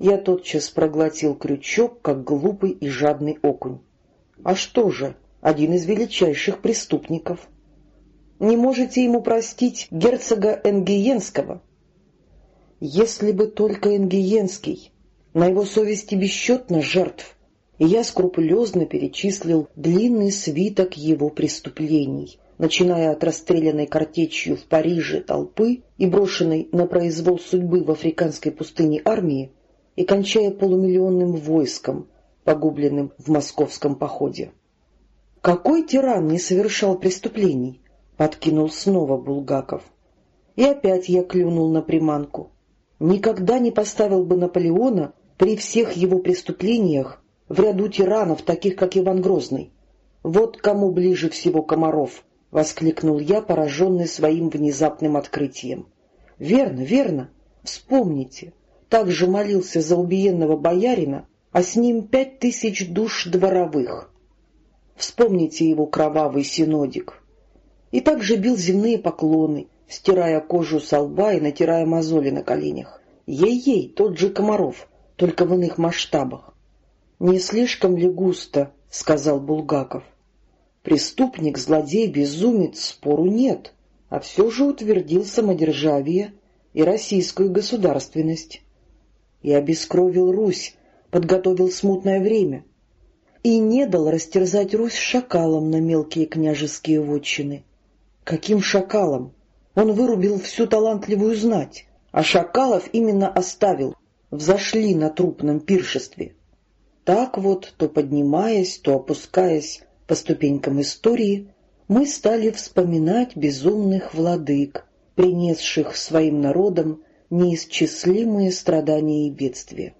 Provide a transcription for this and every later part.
Я тотчас проглотил крючок, как глупый и жадный окунь. А что же, один из величайших преступников. Не можете ему простить герцога Энгиенского? Если бы только Энгиенский. На его совести бесчетно жертв, и я скрупулезно перечислил длинный свиток его преступлений, начиная от расстрелянной картечью в Париже толпы и брошенной на произвол судьбы в африканской пустыне армии, и кончая полумиллионным войском, погубленным в московском походе. Какой тиран не совершал преступлений? Подкинул снова Булгаков. И опять я клюнул на приманку. Никогда не поставил бы Наполеона при всех его преступлениях в ряду тиранов, таких как Иван Грозный. Вот кому ближе всего Комаров, — воскликнул я, пораженный своим внезапным открытием. — Верно, верно. Вспомните, так же молился за убиенного боярина, а с ним пять тысяч душ дворовых. Вспомните его кровавый синодик. И также бил земные поклоны, стирая кожу со лба и натирая мозоли на коленях. Ей-ей, тот же Комаров, только в иных масштабах. «Не слишком ли густо?» — сказал Булгаков. «Преступник, злодей, безумец, спору нет, а все же утвердил самодержавие и российскую государственность и обескровил Русь, подготовил смутное время и не дал растерзать Русь шакалам на мелкие княжеские вотчины. Каким шакалам? Он вырубил всю талантливую знать, а шакалов именно оставил, взошли на трупном пиршестве. Так вот, то поднимаясь, то опускаясь по ступенькам истории, мы стали вспоминать безумных владык, принесших своим народам неисчислимые страдания и бедствия.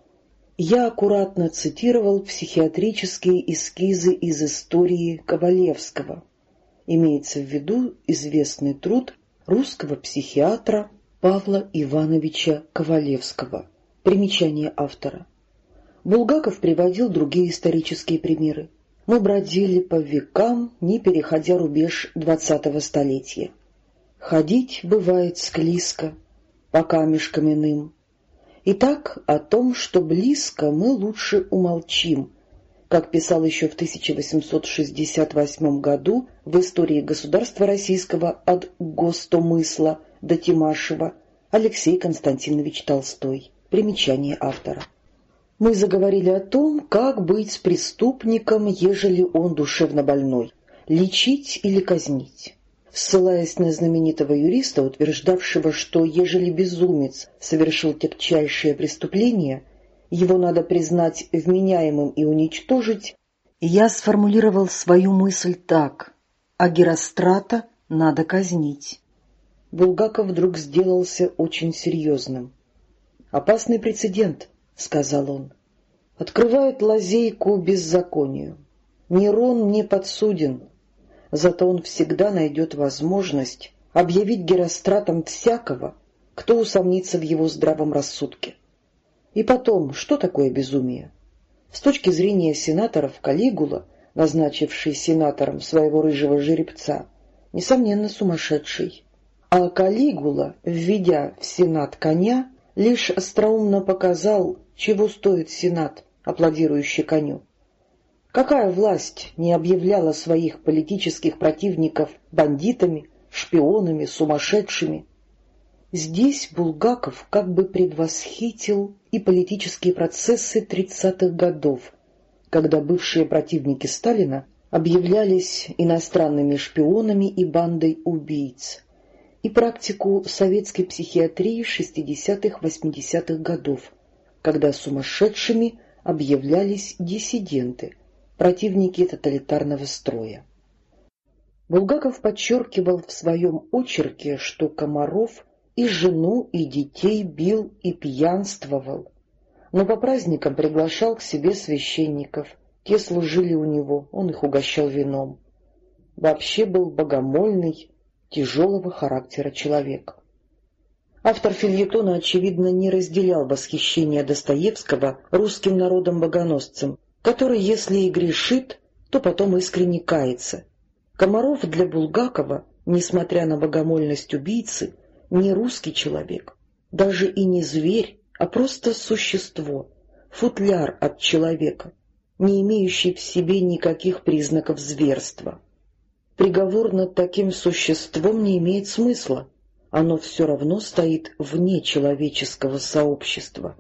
Я аккуратно цитировал психиатрические эскизы из истории Ковалевского. Имеется в виду известный труд русского психиатра Павла Ивановича Ковалевского. Примечание автора. Булгаков приводил другие исторические примеры. Мы бродили по векам, не переходя рубеж двадцатого столетия. Ходить бывает склизко, по камешкам иным. Итак, о том, что близко, мы лучше умолчим, как писал еще в 1868 году в истории государства российского от Гостомысла до Тимашева Алексей Константинович Толстой. Примечание автора. Мы заговорили о том, как быть с преступником, ежели он душевно больной, лечить или казнить ссылаясь на знаменитого юриста, утверждавшего, что ежели безумец совершил тягчайшее преступление, его надо признать вменяемым и уничтожить, я сформулировал свою мысль так «А Герострата надо казнить». Булгаков вдруг сделался очень серьезным. «Опасный прецедент», — сказал он, — «открывает лазейку беззаконию. Нерон не подсуден, зато он всегда найдет возможность объявить Геростратом всякого, кто усомнится в его здравом рассудке. И потом, что такое безумие? С точки зрения сенаторов Калигула, назначивший сенатором своего рыжего жеребца, несомненно сумасшедший. А Калигула, введя в сенат коня, лишь остроумно показал, чего стоит сенат, аплодирующий коню. Какая власть не объявляла своих политических противников бандитами, шпионами, сумасшедшими? Здесь Булгаков как бы предвосхитил и политические процессы 30-х годов, когда бывшие противники Сталина объявлялись иностранными шпионами и бандой убийц, и практику советской психиатрии 60-80-х годов, когда сумасшедшими объявлялись диссиденты – противники тоталитарного строя. Булгаков подчеркивал в своем очерке, что Комаров и жену, и детей бил и пьянствовал, но по праздникам приглашал к себе священников, те служили у него, он их угощал вином. Вообще был богомольный, тяжелого характера человек. Автор фильетона, очевидно, не разделял восхищение Достоевского русским народом-богоносцем, который, если и грешит, то потом искренне кается. Комаров для Булгакова, несмотря на богомольность убийцы, не русский человек, даже и не зверь, а просто существо, футляр от человека, не имеющий в себе никаких признаков зверства. Приговор над таким существом не имеет смысла, оно все равно стоит вне человеческого сообщества,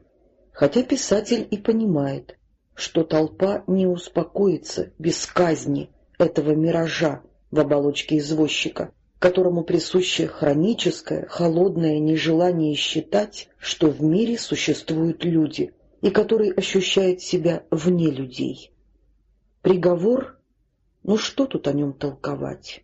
хотя писатель и понимает, что толпа не успокоится без казни этого миража в оболочке извозчика, которому присуще хроническое, холодное нежелание считать, что в мире существуют люди, и который ощущает себя вне людей. Приговор ну что тут о нем толковать?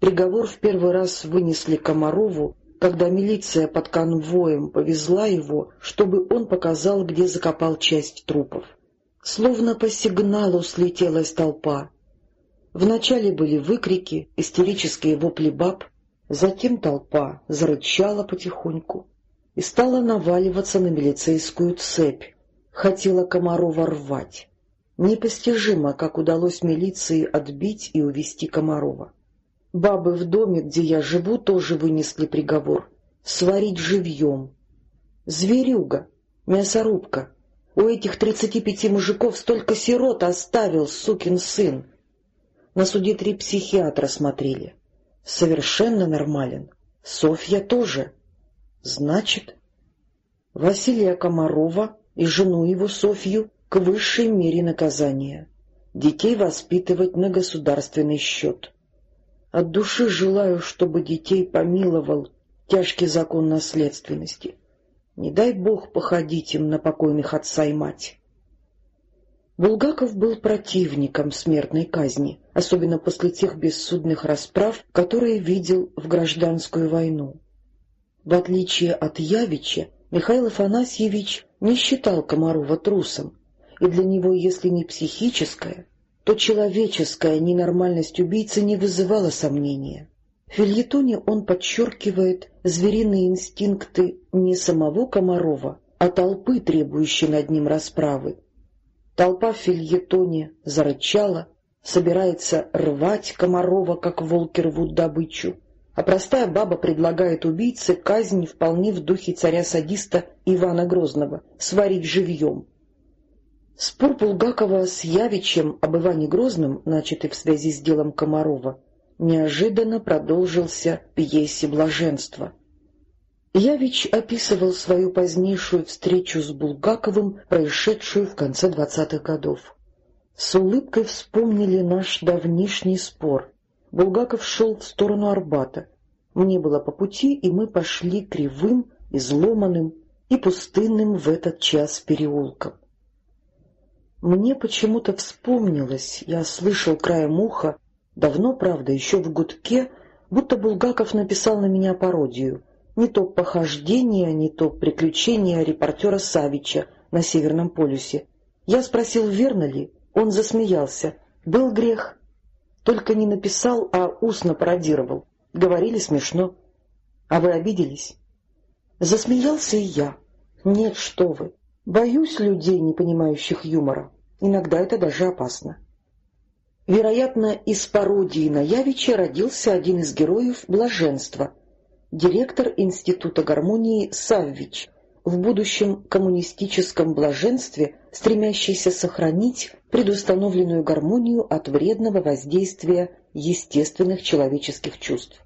Приговор в первый раз вынесли Комарову, когда милиция под конвоем повезла его, чтобы он показал, где закопал часть трупов. Словно по сигналу слетелась толпа. Вначале были выкрики, истерические вопли баб, затем толпа зарычала потихоньку и стала наваливаться на милицейскую цепь, хотела Комарова рвать. Непостижимо, как удалось милиции отбить и увести Комарова. Бабы в доме, где я живу, тоже вынесли приговор — сварить живьем. Зверюга, мясорубка. У этих тридцати пяти мужиков столько сирот оставил, сукин сын. На суде три психиатра смотрели. Совершенно нормален. Софья тоже. Значит, Василия Комарова и жену его Софью к высшей мере наказания — детей воспитывать на государственный счет. От души желаю, чтобы детей помиловал тяжкий закон наследственности. Не дай Бог походить им на покойных отца и мать. Булгаков был противником смертной казни, особенно после тех бессудных расправ, которые видел в гражданскую войну. В отличие от Явича, Михаил Афанасьевич не считал Комарова трусом, и для него, если не психическая, то человеческая ненормальность убийцы не вызывала сомнения. В фильетоне он подчеркивает звериные инстинкты не самого Комарова, а толпы, требующей над ним расправы. Толпа в фильетоне зарычала, собирается рвать Комарова, как волки рвут добычу, а простая баба предлагает убийце казнь вполне в духе царя-садиста Ивана Грозного — сварить живьем. Спор Булгакова с Явичем об Иване Грозном, начатый в связи с делом Комарова, неожиданно продолжился пьесе «Блаженство». Явич описывал свою позднейшую встречу с Булгаковым, происшедшую в конце двадцатых годов. С улыбкой вспомнили наш давнишний спор. Булгаков шел в сторону Арбата. Мне было по пути, и мы пошли кривым, изломанным и пустынным в этот час переулком. Мне почему-то вспомнилось, я слышал краем уха, давно, правда, еще в гудке, будто Булгаков написал на меня пародию. Не то похождение, не то приключения репортера Савича на Северном полюсе. Я спросил, верно ли, он засмеялся. Был грех. Только не написал, а устно пародировал. Говорили смешно. А вы обиделись? Засмеялся и я. Нет, что вы. Боюсь людей, не понимающих юмора. Иногда это даже опасно. Вероятно, из пародии на Явича родился один из героев «Блаженства», директор Института гармонии Саввич, в будущем коммунистическом блаженстве, стремящийся сохранить предустановленную гармонию от вредного воздействия естественных человеческих чувств.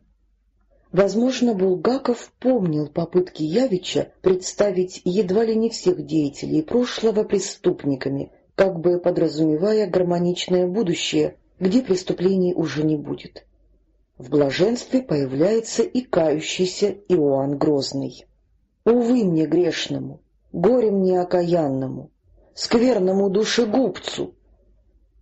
Возможно, Булгаков помнил попытки Явича представить едва ли не всех деятелей прошлого преступниками, как бы подразумевая гармоничное будущее, где преступлений уже не будет. В блаженстве появляется и кающийся Иоанн Грозный. «Увы мне грешному, горе мне окаянному, скверному душегубцу!»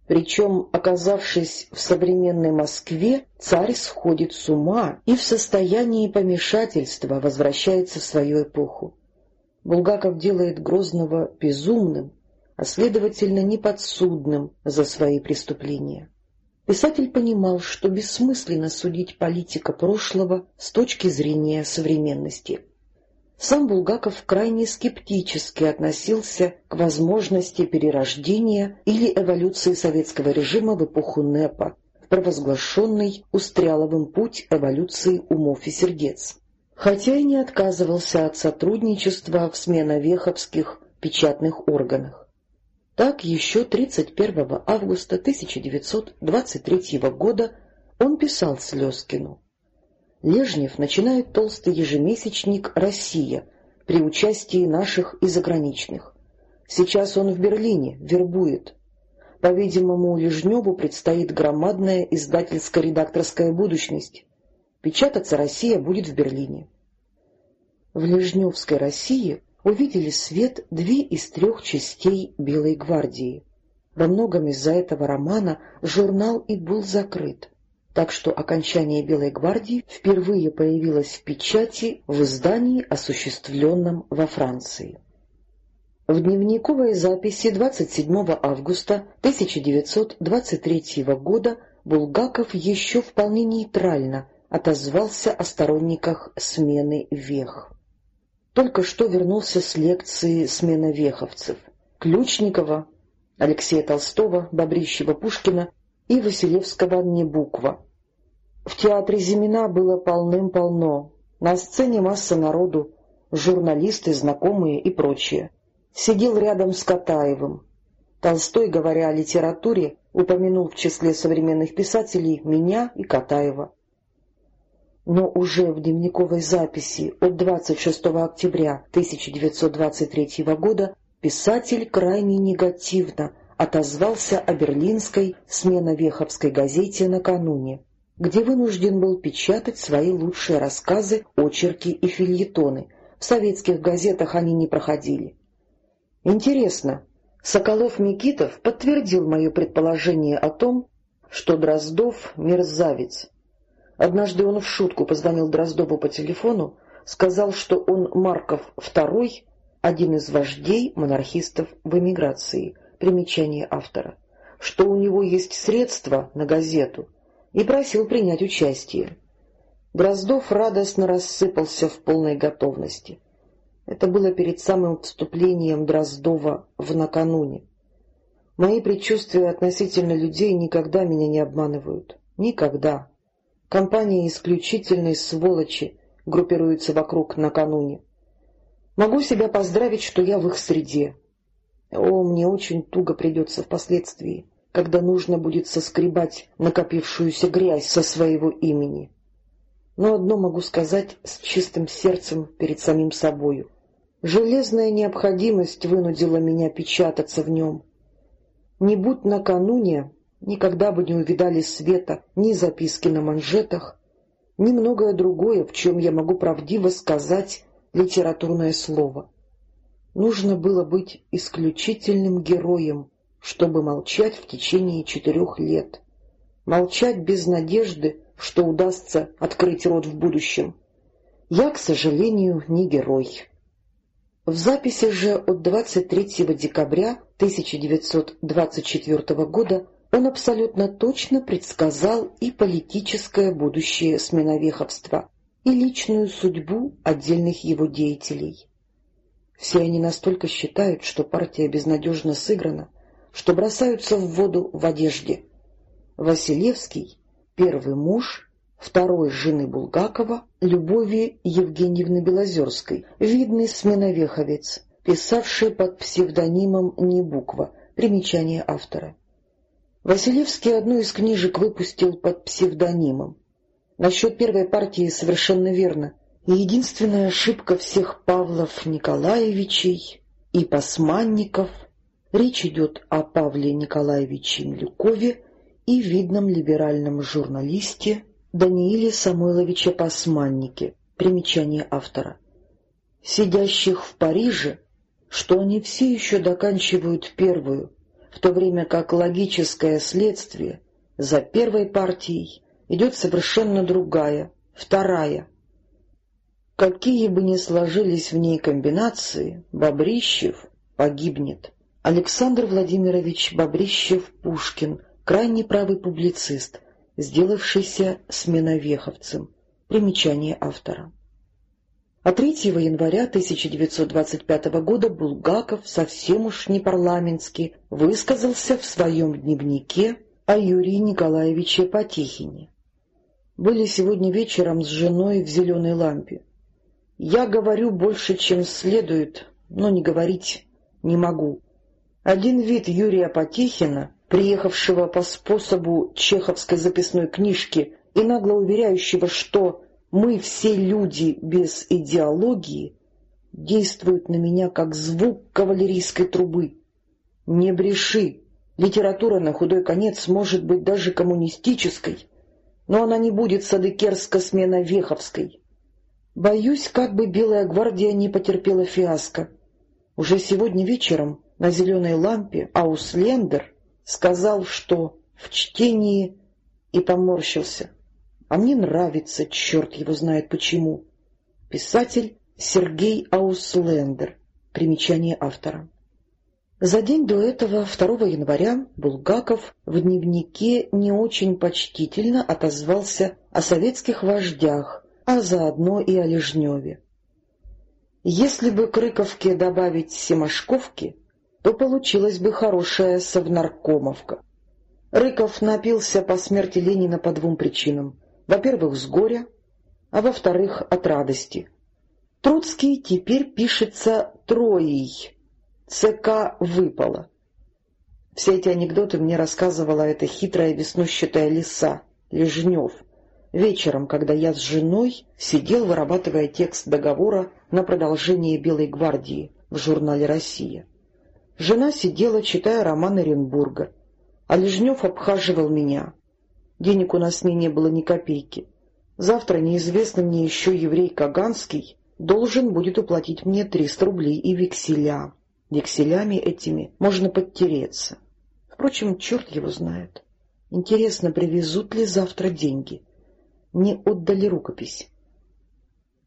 Причем, оказавшись в современной Москве, царь сходит с ума и в состоянии помешательства возвращается в свою эпоху. Булгаков делает Грозного безумным, а следовательно неподсудным за свои преступления. Писатель понимал, что бессмысленно судить политика прошлого с точки зрения современности. Сам Булгаков крайне скептически относился к возможности перерождения или эволюции советского режима в эпоху НЭПа, провозглашенный Устряловым путь эволюции умов и сердец. хотя и не отказывался от сотрудничества в сменовеховских печатных органах. Так еще 31 августа 1923 года он писал Слезкину. Лежнев начинает толстый ежемесячник «Россия» при участии наших и заграничных. Сейчас он в Берлине, вербует. По-видимому, Лежневу предстоит громадная издательско-редакторская будущность. Печататься «Россия» будет в Берлине. В Лежневской России увидели свет две из трех частей «Белой гвардии». Во многом из-за этого романа журнал и был закрыт так что окончание «Белой гвардии» впервые появилось в печати в издании, осуществленном во Франции. В дневниковой записи 27 августа 1923 года Булгаков еще вполне нейтрально отозвался о сторонниках смены вех. Только что вернулся с лекции «Смена веховцев» Ключникова, Алексея Толстого, Бобрищева, Пушкина и Василевского «Небуква», в театре Зимина было полным-полно. На сцене масса народу, журналисты, знакомые и прочее. Сидел рядом с Катаевым. Толстой, говоря о литературе, упомянул в числе современных писателей меня и Катаева. Но уже в дневниковой записи от 26 октября 1923 года писатель крайне негативно отозвался о берлинской смено-веховской газете накануне где вынужден был печатать свои лучшие рассказы, очерки и фильетоны. В советских газетах они не проходили. Интересно, Соколов-Микитов подтвердил мое предположение о том, что Дроздов — мерзавец. Однажды он в шутку позвонил Дроздову по телефону, сказал, что он Марков II, один из вождей монархистов в эмиграции, примечание автора, что у него есть средства на газету — и просил принять участие. Дроздов радостно рассыпался в полной готовности. Это было перед самым вступлением Дроздова в накануне. Мои предчувствия относительно людей никогда меня не обманывают. Никогда. Компания исключительной сволочи группируется вокруг накануне. Могу себя поздравить, что я в их среде. О, мне очень туго придется впоследствии когда нужно будет соскребать накопившуюся грязь со своего имени. Но одно могу сказать с чистым сердцем перед самим собою. Железная необходимость вынудила меня печататься в нем. Не будь накануне, никогда бы не увидали света ни записки на манжетах, ни многое другое, в чем я могу правдиво сказать литературное слово. Нужно было быть исключительным героем, чтобы молчать в течение четырех лет. Молчать без надежды, что удастся открыть рот в будущем. Я, к сожалению, не герой. В записи же от 23 декабря 1924 года он абсолютно точно предсказал и политическое будущее сменовеховства, и личную судьбу отдельных его деятелей. Все они настолько считают, что партия безнадежно сыграна, что бросаются в воду в одежде. Василевский — первый муж второй жены Булгакова, Любови Евгеньевны Белозерской, видный сменовеховец, писавший под псевдонимом Небуква, примечание автора. Василевский одну из книжек выпустил под псевдонимом. Насчет первой партии совершенно верно. единственная ошибка всех Павлов Николаевичей и Пасманников — Речь идет о Павле Николаевиче Милюкове и видном либеральном журналисте Данииле Самойловиче Пасманнике, примечание автора. Сидящих в Париже, что они все еще доканчивают первую, в то время как логическое следствие за первой партией идет совершенно другая, вторая. Какие бы ни сложились в ней комбинации, Бобрищев погибнет. Александр Владимирович Бобрищев-Пушкин, крайне правый публицист, сделавшийся сменовеховцем. Примечание автора. А 3 января 1925 года Булгаков совсем уж не парламентски высказался в своем дневнике о Юрии Николаевиче Потехине. Были сегодня вечером с женой в «Зеленой лампе». Я говорю больше, чем следует, но не говорить не могу. Один вид Юрия Потехина, приехавшего по способу чеховской записной книжки и нагло уверяющего, что «мы все люди без идеологии», действует на меня как звук кавалерийской трубы. Не бреши, литература на худой конец может быть даже коммунистической, но она не будет садыкерско-смена-веховской. Боюсь, как бы Белая гвардия не потерпела фиаско. Уже сегодня вечером на зеленой лампе Ауслендер сказал, что в чтении и поморщился. А мне нравится, черт его знает почему. Писатель Сергей Ауслендер. Примечание автора. За день до этого, 2 января, Булгаков в дневнике не очень почтительно отозвался о советских вождях, а заодно и о Лежневе. Если бы к Рыковке добавить Семашковки, то получилась бы хорошая совнаркомовка. Рыков напился по смерти Ленина по двум причинам. Во-первых, с горя, а во-вторых, от радости. Троцкий теперь пишется «троей», ЦК выпало. Все эти анекдоты мне рассказывала эта хитрая веснущатая лиса, Лежнев, вечером, когда я с женой сидел, вырабатывая текст договора на продолжение «Белой гвардии» в журнале «Россия». Жена сидела, читая роман Оренбурга, а Лежнев обхаживал меня. Денег у нас с ней не было ни копейки. Завтра неизвестный мне еще еврей Каганский должен будет уплатить мне триста рублей и векселя. Векселями этими можно подтереться. Впрочем, черт его знает. Интересно, привезут ли завтра деньги? Не отдали рукопись.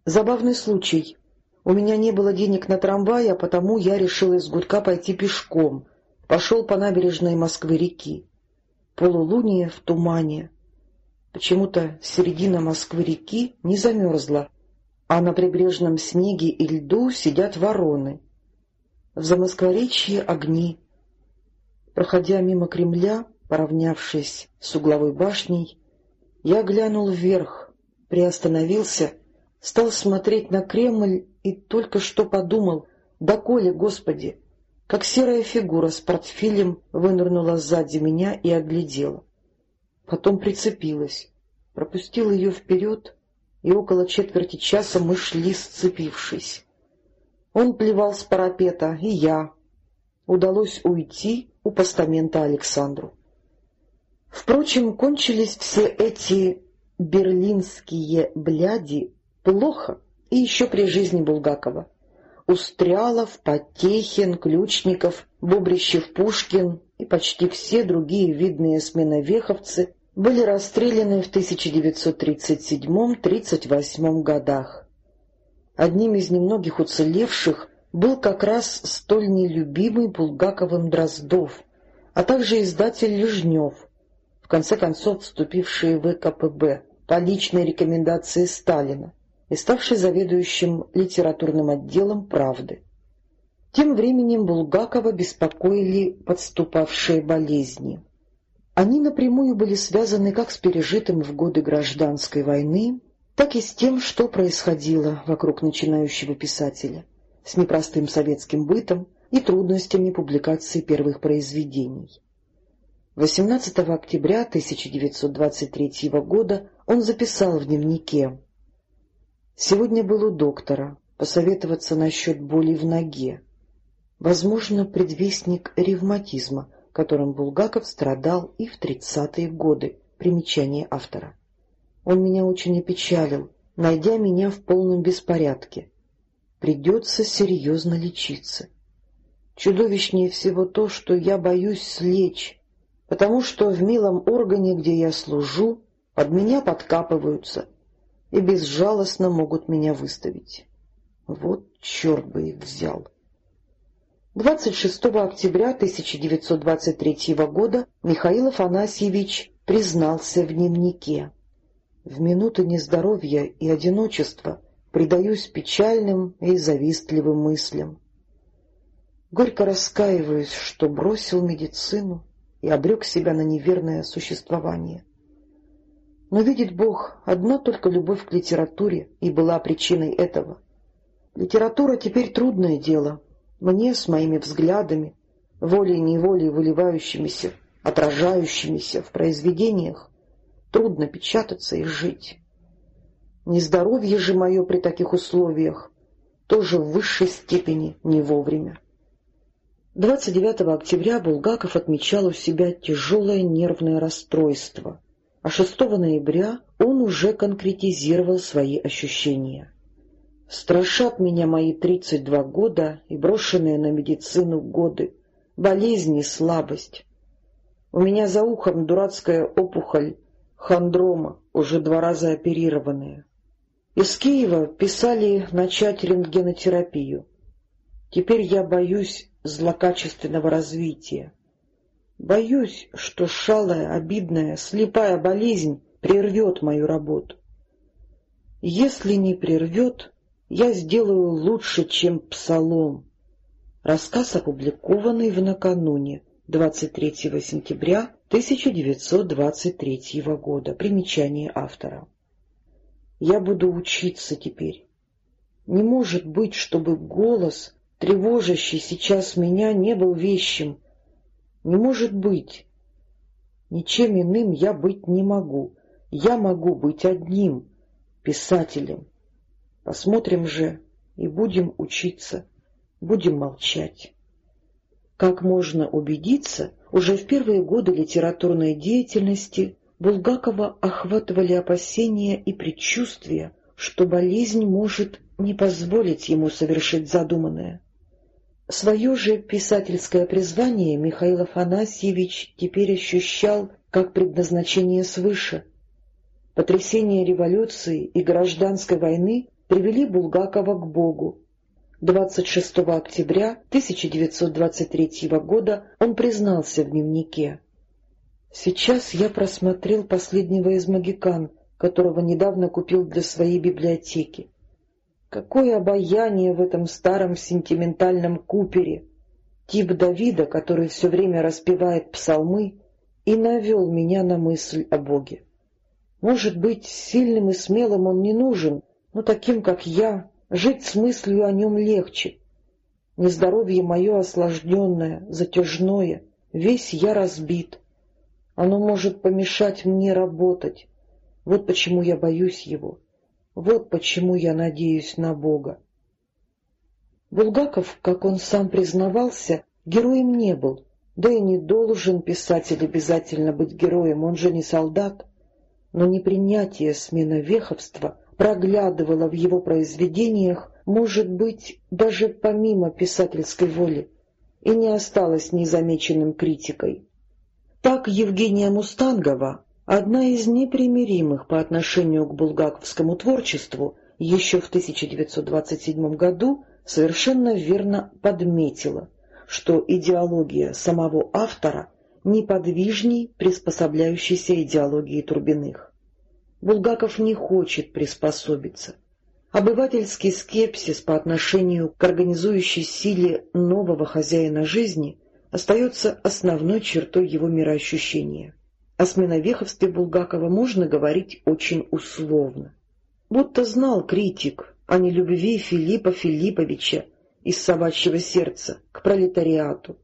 Забавный случай. У меня не было денег на трамвай, а потому я решил из Гудка пойти пешком. Пошел по набережной Москвы-реки. Полулуние в тумане. Почему-то середина Москвы-реки не замерзла, а на прибрежном снеге и льду сидят вороны — в Замоскворечье огни. Проходя мимо Кремля, поравнявшись с угловой башней, я глянул вверх, приостановился, стал смотреть на Кремль и только что подумал, доколе, Господи, как серая фигура с портфелем вынырнула сзади меня и оглядела. Потом прицепилась, пропустил ее вперед, и около четверти часа мы шли, сцепившись. Он плевал с парапета, и я. Удалось уйти у постамента Александру. Впрочем, кончились все эти берлинские бляди плохо и еще при жизни Булгакова. Устрялов, Потехин, Ключников, Бубрищев, Пушкин и почти все другие видные сменовеховцы были расстреляны в 1937-38 годах. Одним из немногих уцелевших был как раз столь нелюбимый Булгаковым Дроздов, а также издатель Лежнев, в конце концов вступивший в ВКПБ по личной рекомендации Сталина и ставший заведующим литературным отделом «Правды». Тем временем Булгакова беспокоили подступавшие болезни. Они напрямую были связаны как с пережитым в годы гражданской войны, так и с тем, что происходило вокруг начинающего писателя, с непростым советским бытом и трудностями публикации первых произведений. 18 октября 1923 года он записал в дневнике «Сегодня был у доктора, посоветоваться насчет боли в ноге. Возможно, предвестник ревматизма, которым Булгаков страдал и в 30-е годы. Примечание автора. Он меня очень опечалил, найдя меня в полном беспорядке. Придется серьезно лечиться. Чудовищнее всего то, что я боюсь слечь, потому что в милом органе, где я служу, под меня подкапываются и безжалостно могут меня выставить. Вот черт бы их взял. 26 октября 1923 года Михаил Афанасьевич признался в дневнике. В минуты нездоровья и одиночества предаюсь печальным и завистливым мыслям. Горько раскаиваюсь, что бросил медицину и обрек себя на неверное существование. Но видит Бог, одна только любовь к литературе и была причиной этого, Литература теперь трудное дело. Мне с моими взглядами, волей-неволей выливающимися, отражающимися в произведениях, трудно печататься и жить. Нездоровье же мое при таких условиях тоже в высшей степени не вовремя. 29 октября Булгаков отмечал у себя тяжелое нервное расстройство, а 6 ноября он уже конкретизировал свои ощущения. «Страшат меня мои 32 года и брошенные на медицину годы, болезни слабость. У меня за ухом дурацкая опухоль хондрома, уже два раза оперированная. Из Киева писали начать рентгенотерапию. Теперь я боюсь злокачественного развития. Боюсь, что шалая, обидная, слепая болезнь прервет мою работу. Если не прервет, я сделаю лучше, чем псалом. Рассказ опубликованный в накануне, 23 сентября 1923 года. Примечание автора. Я буду учиться теперь. Не может быть, чтобы голос, тревожащий сейчас меня, не был вещим. Не может быть. Ничем иным я быть не могу. Я могу быть одним, писателем. Посмотрим же и будем учиться, будем молчать. Как можно убедиться, уже в первые годы литературной деятельности Булгакова охватывали опасения и предчувствия, что болезнь может не позволить ему совершить задуманное. Свое же писательское призвание Михаил Афанасьевич теперь ощущал как предназначение свыше. Потрясения революции и гражданской войны привели Булгакова к Богу. 26 октября 1923 года он признался в дневнике. Сейчас я просмотрел последнего из магикан, которого недавно купил для своей библиотеки. Какое обаяние в этом старом сентиментальном купере! Тип Давида, который все время распевает псалмы, и навел меня на мысль о Боге. Может быть, сильным и смелым он не нужен, но таким, как я, жить с мыслью о нем легче. Нездоровье мое осложненное, затяжное, весь я разбит — оно может помешать мне работать. Вот почему я боюсь его. Вот почему я надеюсь на Бога. Булгаков, как он сам признавался, героем не был, да и не должен писатель обязательно быть героем, он же не солдат. Но непринятие сменовеховства проглядывало в его произведениях, может быть, даже помимо писательской воли, и не осталось незамеченным критикой. Так Евгения Мустангова, одна из непримиримых по отношению к булгаковскому творчеству, еще в 1927 году совершенно верно подметила, что идеология самого автора неподвижней приспособляющейся идеологии Турбиных. Булгаков не хочет приспособиться. Обывательский скепсис по отношению к организующей силе нового хозяина жизни остается основной чертой его мироощущения. О сменовеховстве Булгакова можно говорить очень условно. Будто знал критик о нелюбви Филиппа Филипповича из «Собачьего сердца» к пролетариату.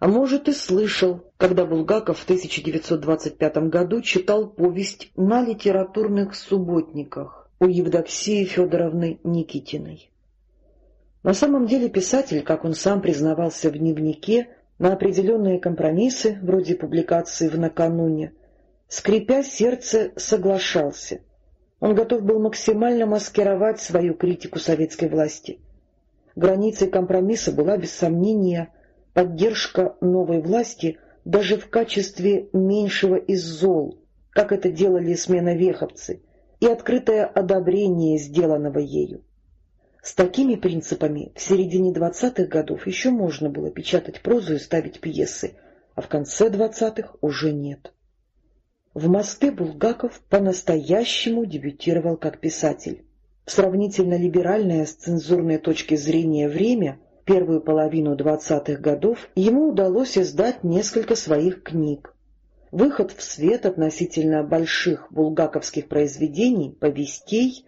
А может и слышал, когда Булгаков в 1925 году читал повесть «На литературных субботниках» у Евдоксии Федоровны Никитиной. На самом деле писатель, как он сам признавался в дневнике, на определенные компромиссы, вроде публикации в накануне, скрипя сердце, соглашался. Он готов был максимально маскировать свою критику советской власти. Границей компромисса была, без сомнения, поддержка новой власти даже в качестве меньшего из зол, как это делали сменовеховцы, и открытое одобрение сделанного ею. С такими принципами в середине двадцатых годов еще можно было печатать прозу и ставить пьесы, а в конце двадцатых уже нет. В «Мосты» Булгаков по-настоящему дебютировал как писатель. В сравнительно либеральное с цензурной точки зрения время, первую половину двадцатых годов, ему удалось издать несколько своих книг. Выход в свет относительно больших булгаковских произведений, повестей,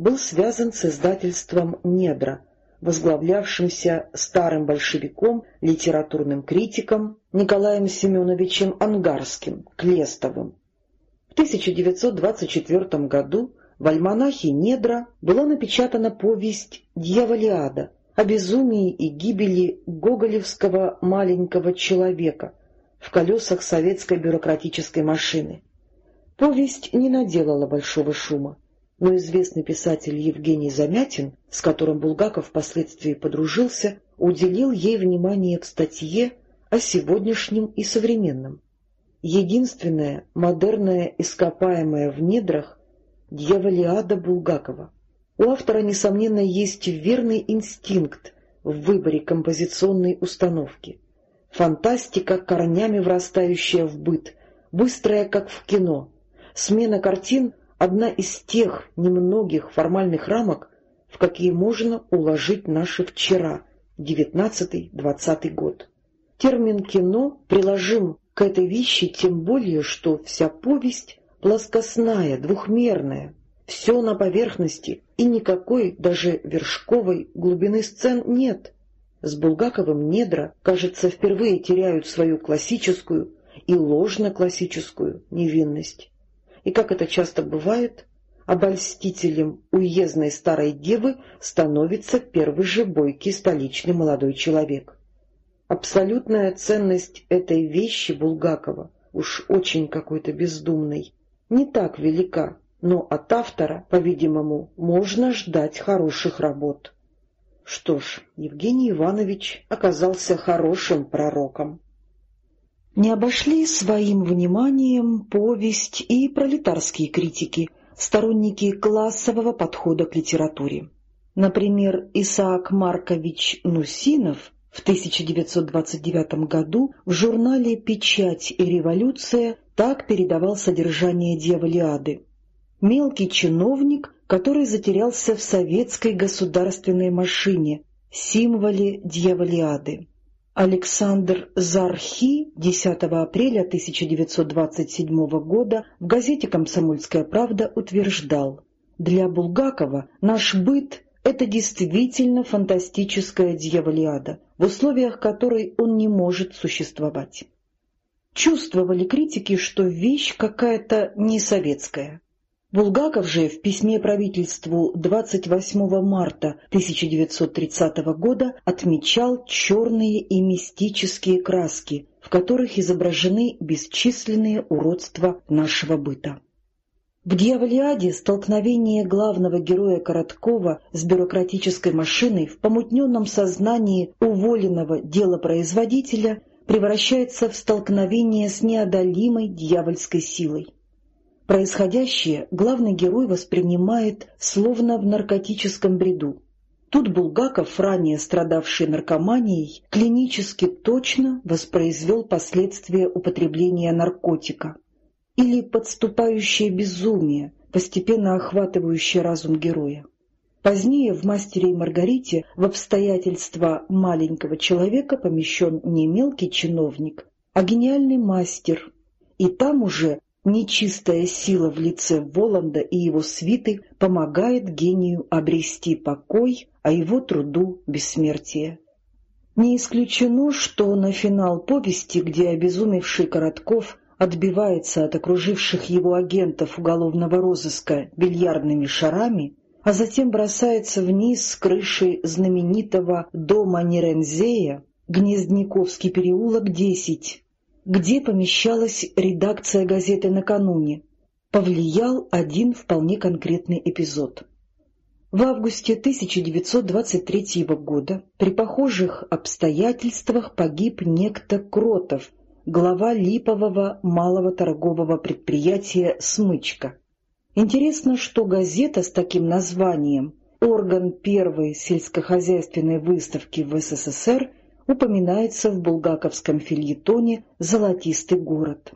был связан с издательством «Недра», возглавлявшимся старым большевиком, литературным критиком Николаем Семеновичем Ангарским, Клестовым. В 1924 году в альманахе «Недра» была напечатана повесть «Дьяволиада» о безумии и гибели гоголевского маленького человека в колесах советской бюрократической машины. Повесть не наделала большого шума, но известный писатель Евгений Замятин, с которым Булгаков впоследствии подружился, уделил ей внимание в статье о сегодняшнем и современном. Единственное модерное ископаемое в недрах — дьяволиада Булгакова. У автора, несомненно, есть верный инстинкт в выборе композиционной установки. Фантастика, корнями врастающая в быт, быстрая, как в кино. Смена картин — одна из тех немногих формальных рамок, в какие можно уложить наши вчера, девятнадцатый-двадцатый год. Термин «кино» приложим к этой вещи тем более, что вся повесть плоскостная, двухмерная, все на поверхности, и никакой даже вершковой глубины сцен нет. С Булгаковым недра, кажется, впервые теряют свою классическую и ложно-классическую невинность. И, как это часто бывает, обольстителем уездной старой девы становится первый же бойкий столичный молодой человек. Абсолютная ценность этой вещи Булгакова, уж очень какой-то бездумной, не так велика, но от автора, по-видимому, можно ждать хороших работ. Что ж, Евгений Иванович оказался хорошим пророком. Не обошли своим вниманием повесть и пролетарские критики, сторонники классового подхода к литературе. Например, Исаак Маркович Нусинов в 1929 году в журнале «Печать и революция» так передавал содержание «Дьяволиады» мелкий чиновник, который затерялся в советской государственной машине, символе дьяволиады. Александр Зархи 10 апреля 1927 года в газете «Комсомольская правда» утверждал, «Для Булгакова наш быт — это действительно фантастическая дьяволиада, в условиях которой он не может существовать». Чувствовали критики, что вещь какая-то несоветская. Булгаков же в письме правительству 28 марта 1930 года отмечал черные и мистические краски, в которых изображены бесчисленные уродства нашего быта. В «Дьяволиаде» столкновение главного героя Короткова с бюрократической машиной в помутненном сознании уволенного делопроизводителя превращается в столкновение с неодолимой дьявольской силой. Происходящее главный герой воспринимает словно в наркотическом бреду. Тут Булгаков, ранее страдавший наркоманией, клинически точно воспроизвел последствия употребления наркотика или подступающее безумие, постепенно охватывающее разум героя. Позднее в «Мастере и Маргарите» в обстоятельства маленького человека помещен не мелкий чиновник, а гениальный мастер, и там уже Нечистая сила в лице Воланда и его свиты помогает гению обрести покой, а его труду — бессмертие. Не исключено, что на финал повести, где обезумевший Коротков отбивается от окруживших его агентов уголовного розыска бильярдными шарами, а затем бросается вниз с крыши знаменитого дома Нерензея, Гнездниковский переулок, 10, где помещалась редакция газеты накануне, повлиял один вполне конкретный эпизод. В августе 1923 года при похожих обстоятельствах погиб некто Кротов, глава липового малого торгового предприятия «Смычка». Интересно, что газета с таким названием, орган первой сельскохозяйственной выставки в СССР, упоминается в булгаковском фильетоне «Золотистый город».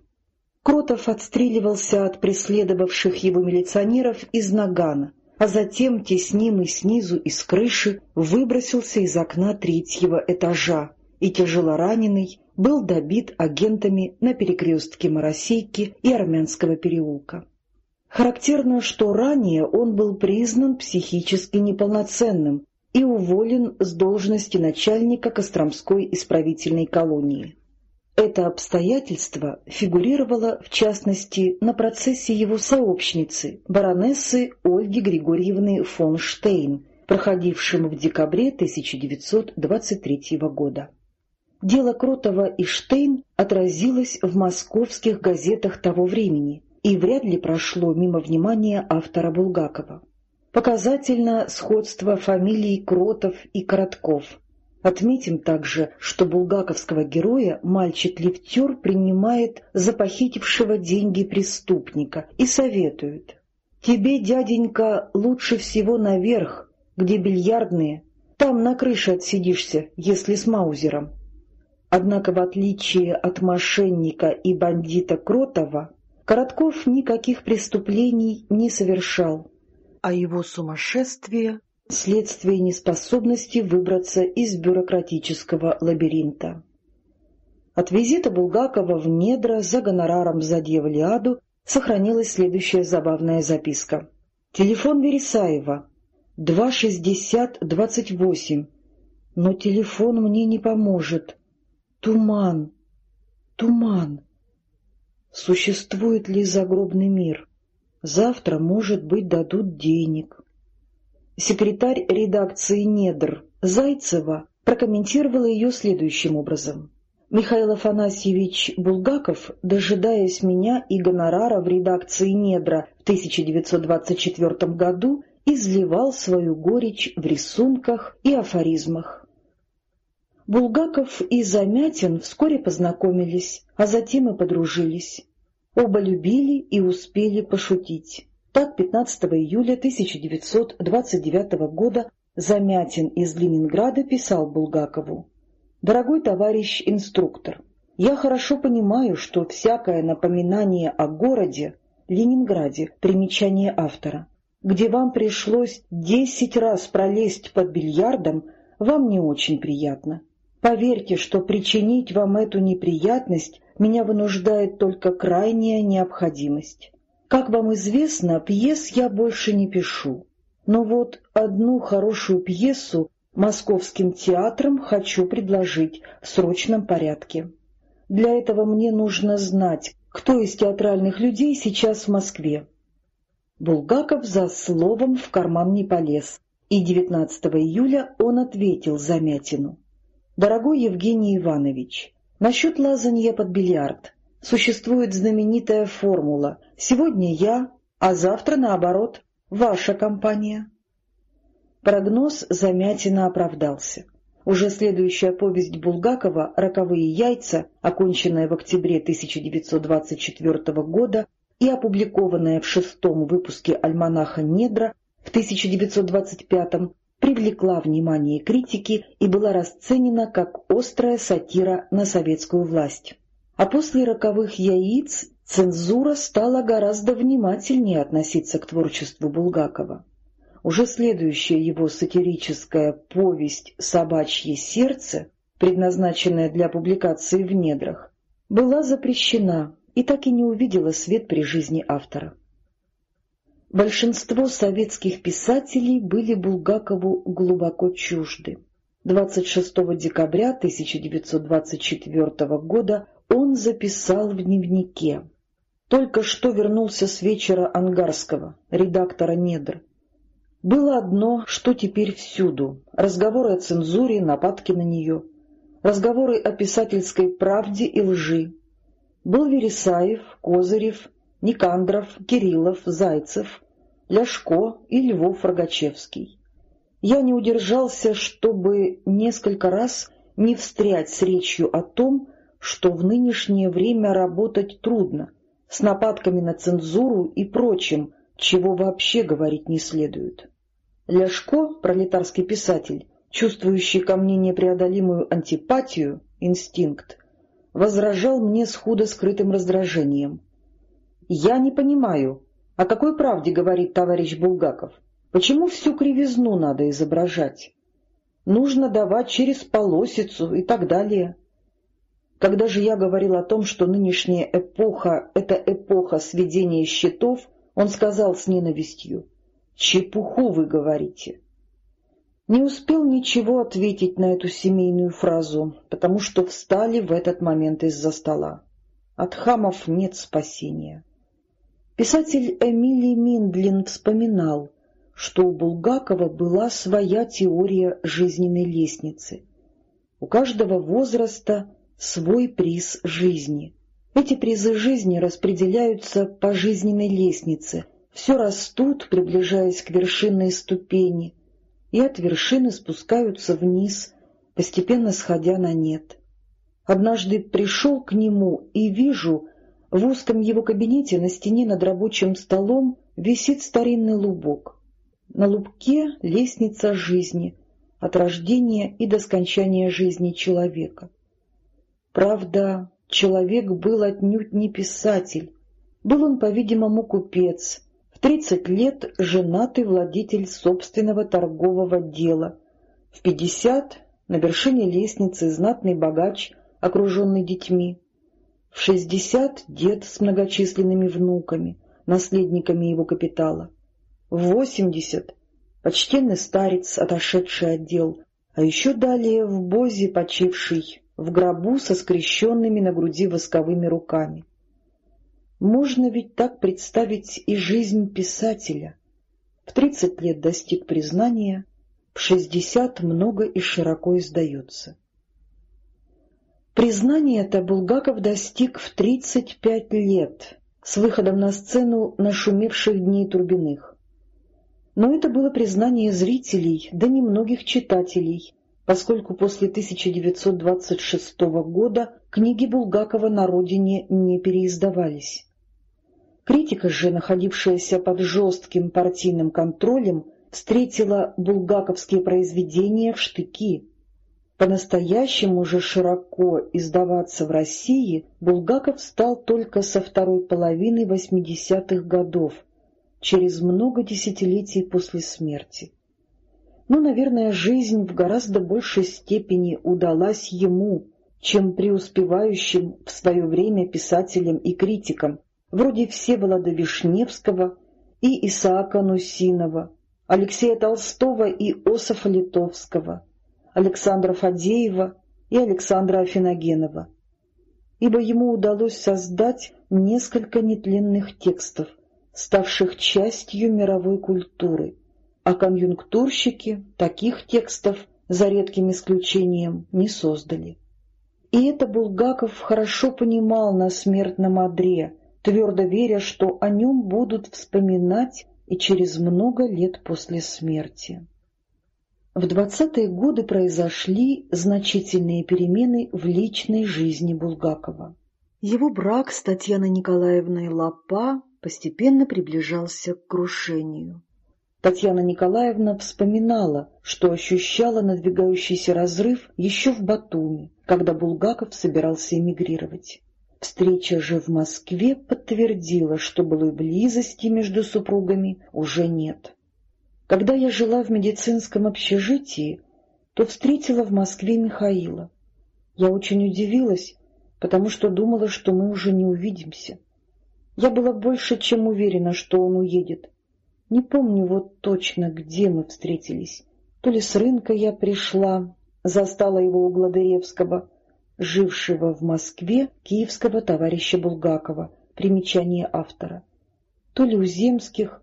Кротов отстреливался от преследовавших его милиционеров из нагана, а затем, теснимый снизу и с крыши, выбросился из окна третьего этажа и, тяжело раненый, был добит агентами на перекрестке Моросейки и Армянского переулка. Характерно, что ранее он был признан психически неполноценным и уволен с должности начальника Костромской исправительной колонии. Это обстоятельство фигурировало, в частности, на процессе его сообщницы, баронессы Ольги Григорьевны фон Штейн, проходившем в декабре 1923 года. Дело Кротова и Штейн отразилось в московских газетах того времени и вряд ли прошло мимо внимания автора Булгакова. Показательно сходство фамилий Кротов и Коротков. Отметим также, что булгаковского героя мальчик-лифтер принимает за похитившего деньги преступника и советует. «Тебе, дяденька, лучше всего наверх, где бильярдные, там на крыше отсидишься, если с маузером». Однако, в отличие от мошенника и бандита Кротова, Коротков никаких преступлений не совершал, а его сумасшествие — следствие неспособности выбраться из бюрократического лабиринта. От визита Булгакова в недра за гонораром за Дьяволиаду сохранилась следующая забавная записка. «Телефон Вересаева. 260-28. Но телефон мне не поможет. Туман, туман. Существует ли загробный мир? Завтра, может быть, дадут денег. Секретарь редакции «Недр» Зайцева прокомментировала ее следующим образом. Михаил Афанасьевич Булгаков, дожидаясь меня и гонорара в редакции «Недра» в 1924 году, изливал свою горечь в рисунках и афоризмах. Булгаков и Замятин вскоре познакомились, а затем и подружились. Оба любили и успели пошутить. Так, 15 июля 1929 года Замятин из Ленинграда писал Булгакову. «Дорогой товарищ инструктор, я хорошо понимаю, что всякое напоминание о городе, Ленинграде, примечание автора, где вам пришлось десять раз пролезть под бильярдом, вам не очень приятно. Поверьте, что причинить вам эту неприятность меня вынуждает только крайняя необходимость. Как вам известно, пьес я больше не пишу. Но вот одну хорошую пьесу московским театрам хочу предложить в срочном порядке. Для этого мне нужно знать, кто из театральных людей сейчас в Москве. Булгаков за словом в карман не полез, и 19 июля он ответил Замятину. Дорогой Евгений Иванович, насчет лазанья под бильярд. Существует знаменитая формула «Сегодня я, а завтра, наоборот, ваша компания». Прогноз Замятина оправдался. Уже следующая повесть Булгакова «Роковые яйца», оконченная в октябре 1924 года и опубликованная в шестом выпуске альманаха «Недра» в 1925 привлекла внимание критики и была расценена как острая сатира на советскую власть. А после «Роковых яиц» цензура стала гораздо внимательнее относиться к творчеству Булгакова. Уже следующая его сатирическая повесть «Собачье сердце», предназначенная для публикации в недрах, была запрещена и так и не увидела свет при жизни автора. Большинство советских писателей были Булгакову глубоко чужды. 26 декабря 1924 года он записал в дневнике. Только что вернулся с вечера Ангарского, редактора «Недр». Было одно, что теперь всюду — разговоры о цензуре, нападки на нее, разговоры о писательской правде и лжи. Был Вересаев, Козырев, Никандров, Кириллов, Зайцев, Ляшко и Львов Рогачевский. Я не удержался, чтобы несколько раз не встрять с речью о том, что в нынешнее время работать трудно, с нападками на цензуру и прочим, чего вообще говорить не следует. Ляшко, пролетарский писатель, чувствующий ко мне непреодолимую антипатию, инстинкт, возражал мне с худо скрытым раздражением. «Я не понимаю, о какой правде говорит товарищ Булгаков? Почему всю кривизну надо изображать? Нужно давать через полосицу и так далее. Когда же я говорил о том, что нынешняя эпоха — это эпоха сведения счетов, Он сказал с ненавистью, «Чепуху вы говорите». Не успел ничего ответить на эту семейную фразу, потому что встали в этот момент из-за стола. От хамов нет спасения. Писатель Эмилий Миндлин вспоминал, что у Булгакова была своя теория жизненной лестницы. У каждого возраста свой приз жизни. Эти призы жизни распределяются по жизненной лестнице, все растут, приближаясь к вершинной ступени, и от вершины спускаются вниз, постепенно сходя на нет. Однажды пришел к нему и вижу, в узком его кабинете на стене над рабочим столом висит старинный лубок. На лубке лестница жизни, от рождения и до скончания жизни человека. Правда, человек был отнюдь не писатель. Был он, по-видимому, купец, в тридцать лет женатый владетель собственного торгового дела, в пятьдесят на вершине лестницы знатный богач, окруженный детьми, в шестьдесят дед с многочисленными внуками, наследниками его капитала. В восемьдесят почтенный старец, отошедший от дел, а еще далее в бозе почивший, в гробу со скрещенными на груди восковыми руками. Можно ведь так представить и жизнь писателя. В тридцать лет достиг признания, в шестьдесят много и широко издается. Признание это Булгаков достиг в 35 лет с выходом на сцену нашумевших дней Турбиных. Но это было признание зрителей, да немногих читателей, поскольку после 1926 года книги Булгакова на родине не переиздавались. Критика же, находившаяся под жестким партийным контролем, встретила булгаковские произведения в штыки. По-настоящему же широко издаваться в России Булгаков стал только со второй половины 80-х годов, через много десятилетий после смерти. Но, наверное, жизнь в гораздо большей степени удалась ему, чем преуспевающим в свое время писателям и критикам, вроде Всеволода Вишневского и Исаака Нусинова, Алексея Толстого и Ософа Литовского, Александра Фадеева и Александра Афиногенова, ибо ему удалось создать несколько нетленных текстов, ставших частью мировой культуры, а конъюнктурщики таких текстов, за редким исключением, не создали. И это Булгаков хорошо понимал на смертном одре, твердо веря, что о нем будут вспоминать и через много лет после смерти. В двадцатые годы произошли значительные перемены в личной жизни Булгакова. Его брак с Татьяной Николаевной Лапа постепенно приближался к крушению. Татьяна Николаевна вспоминала, что ощущала надвигающийся разрыв еще в Батуми, когда Булгаков собирался эмигрировать. Встреча же в Москве подтвердила, что былой близости между супругами уже нет. Когда я жила в медицинском общежитии, то встретила в Москве Михаила. Я очень удивилась, потому что думала, что мы уже не увидимся. Я была больше чем уверена, что он уедет. Не помню вот точно, где мы встретились. То ли с рынка я пришла, застала его у Гладыревского, жившего в Москве киевского товарища Булгакова, примечание автора. То ли у земских,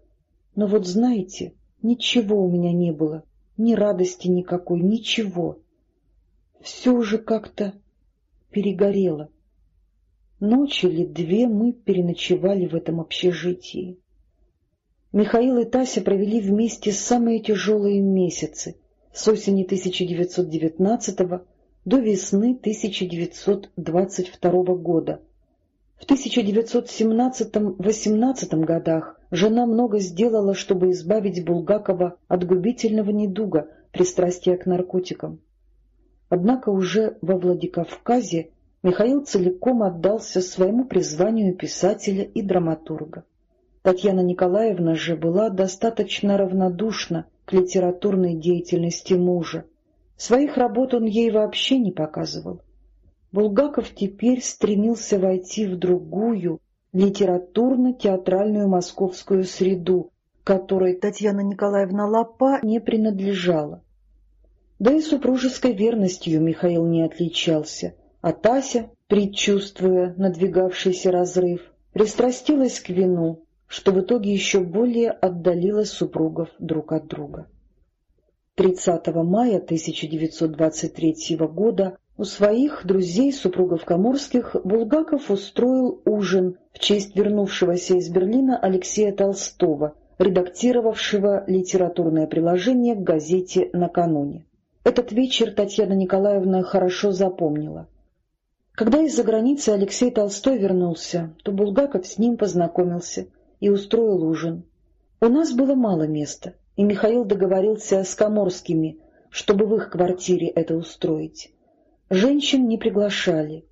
но вот знаете, Ничего у меня не было, ни радости никакой, ничего. Все уже как-то перегорело. Ночь или две мы переночевали в этом общежитии. Михаил и Тася провели вместе самые тяжелые месяцы с осени 1919 до весны 1922 года, в 1917-18 годах жена много сделала, чтобы избавить Булгакова от губительного недуга пристрастия к наркотикам. Однако уже во Владикавказе Михаил целиком отдался своему призванию писателя и драматурга. Татьяна Николаевна же была достаточно равнодушна к литературной деятельности мужа. Своих работ он ей вообще не показывал. Булгаков теперь стремился войти в другую, литературно-театральную московскую среду, которой Татьяна Николаевна Лапа не принадлежала. Да и супружеской верностью Михаил не отличался, а Тася, предчувствуя надвигавшийся разрыв, пристрастилась к вину, что в итоге еще более отдалила супругов друг от друга. 30 мая 1923 года у своих друзей супругов Каморских Булгаков устроил ужин в честь вернувшегося из Берлина Алексея Толстого, редактировавшего литературное приложение к газете накануне. Этот вечер Татьяна Николаевна хорошо запомнила. Когда из-за границы Алексей Толстой вернулся, то Булгаков с ним познакомился и устроил ужин. У нас было мало места, и Михаил договорился с Коморскими, чтобы в их квартире это устроить. Женщин не приглашали.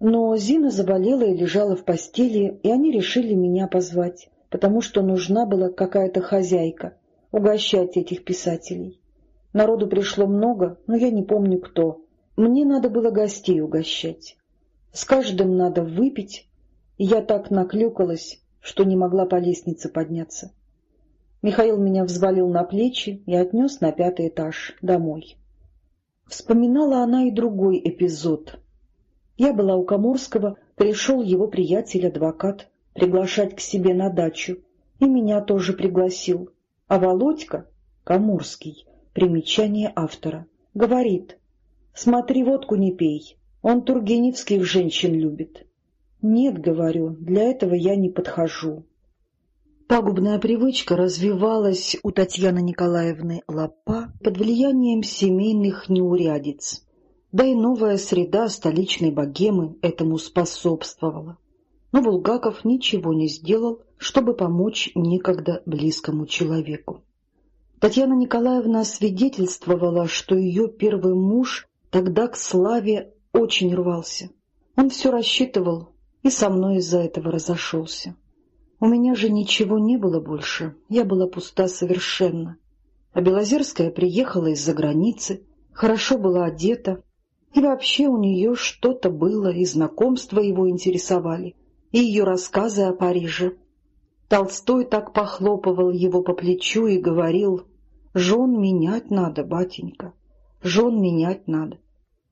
Но Зина заболела и лежала в постели, и они решили меня позвать, потому что нужна была какая-то хозяйка, угощать этих писателей. Народу пришло много, но я не помню кто. Мне надо было гостей угощать. С каждым надо выпить, и я так наклюкалась, что не могла по лестнице подняться. Михаил меня взвалил на плечи и отнес на пятый этаж, домой. Вспоминала она и другой эпизод. Я была у Коморского, пришел его приятель-адвокат приглашать к себе на дачу, и меня тоже пригласил. А Володька, Коморский, примечание автора, говорит, «Смотри, водку не пей, он тургеневских женщин любит». «Нет, — говорю, — для этого я не подхожу». Пагубная привычка развивалась у Татьяны Николаевны Лапа под влиянием семейных неурядиц, да и новая среда столичной богемы этому способствовала. Но Булгаков ничего не сделал, чтобы помочь некогда близкому человеку. Татьяна Николаевна свидетельствовала, что ее первый муж тогда к славе очень рвался. Он все рассчитывал и со мной из-за этого разошелся. У меня же ничего не было больше, я была пуста совершенно. А Белозерская приехала из-за границы, хорошо была одета, и вообще у нее что-то было, и знакомства его интересовали, и ее рассказы о Париже. Толстой так похлопывал его по плечу и говорил, «Жен менять надо, батенька, жен менять надо.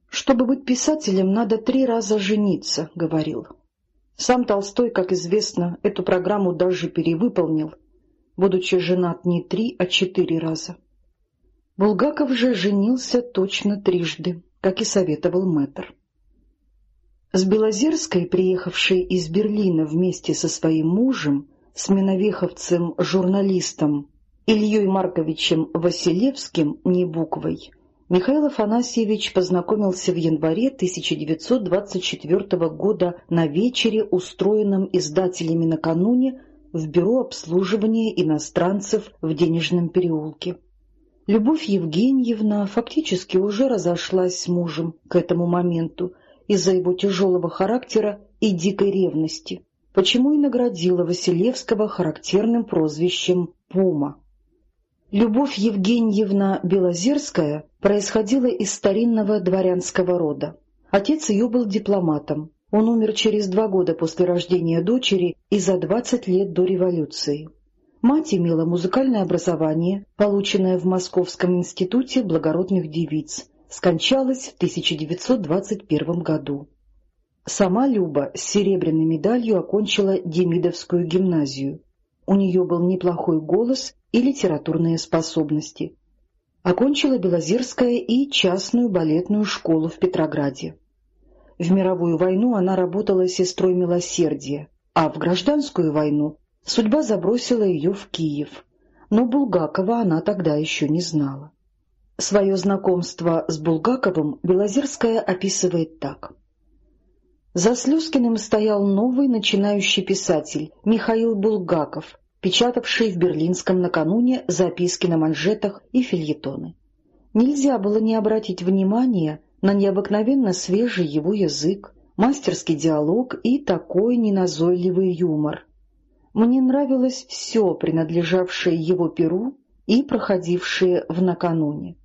Чтобы быть писателем, надо три раза жениться», — говорил. Сам Толстой, как известно, эту программу даже перевыполнил, будучи женат не три, а четыре раза. Булгаков же женился точно трижды, как и советовал мэтр. С Белозерской, приехавшей из Берлина вместе со своим мужем, сменовеховцем-журналистом Ильей Марковичем Василевским, не буквой, Михаил Афанасьевич познакомился в январе 1924 года на вечере, устроенном издателями накануне в бюро обслуживания иностранцев в Денежном переулке. Любовь Евгеньевна фактически уже разошлась с мужем к этому моменту из-за его тяжелого характера и дикой ревности, почему и наградила Василевского характерным прозвищем «Пума». Любовь Евгеньевна Белозерская происходила из старинного дворянского рода. Отец ее был дипломатом. Он умер через два года после рождения дочери и за двадцать лет до революции. Мать имела музыкальное образование, полученное в Московском институте благородных девиц, скончалась в 1921 году. Сама Люба с серебряной медалью окончила Демидовскую гимназию. У нее был неплохой голос и литературные способности. Окончила Белозерская и частную балетную школу в Петрограде. В мировую войну она работала сестрой милосердия, а в гражданскую войну судьба забросила ее в Киев, но Булгакова она тогда еще не знала. Свое знакомство с Булгаковым Белозерская описывает так. За Слюскиным стоял новый начинающий писатель Михаил Булгаков, печатавший в Берлинском накануне записки на манжетах и фильетоны. Нельзя было не обратить внимания на необыкновенно свежий его язык, мастерский диалог и такой неназойливый юмор. Мне нравилось все, принадлежавшее его перу и проходившее в накануне.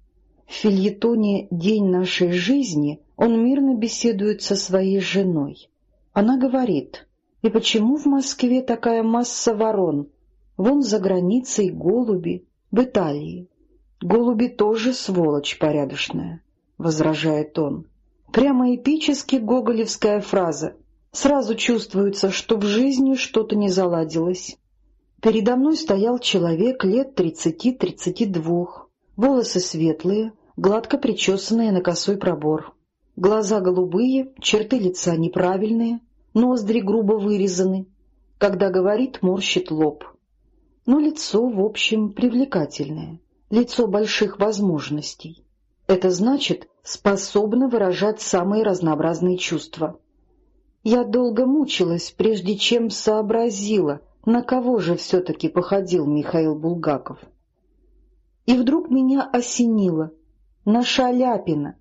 В фильетоне «День нашей жизни» он мирно беседует со своей женой. Она говорит, И почему в Москве такая масса ворон? Вон за границей голуби, в Италии. Голуби тоже сволочь порядочная, — возражает он. Прямо эпически гоголевская фраза. Сразу чувствуется, что в жизни что-то не заладилось. Передо мной стоял человек лет тридцати-тридцати двух, волосы светлые, гладко причесанные на косой пробор. Глаза голубые, черты лица неправильные, ноздри грубо вырезаны. Когда говорит, морщит лоб. Но лицо, в общем, привлекательное, лицо больших возможностей. Это значит, способно выражать самые разнообразные чувства. Я долго мучилась, прежде чем сообразила, на кого же все-таки походил Михаил Булгаков. И вдруг меня осенило. На Шаляпина.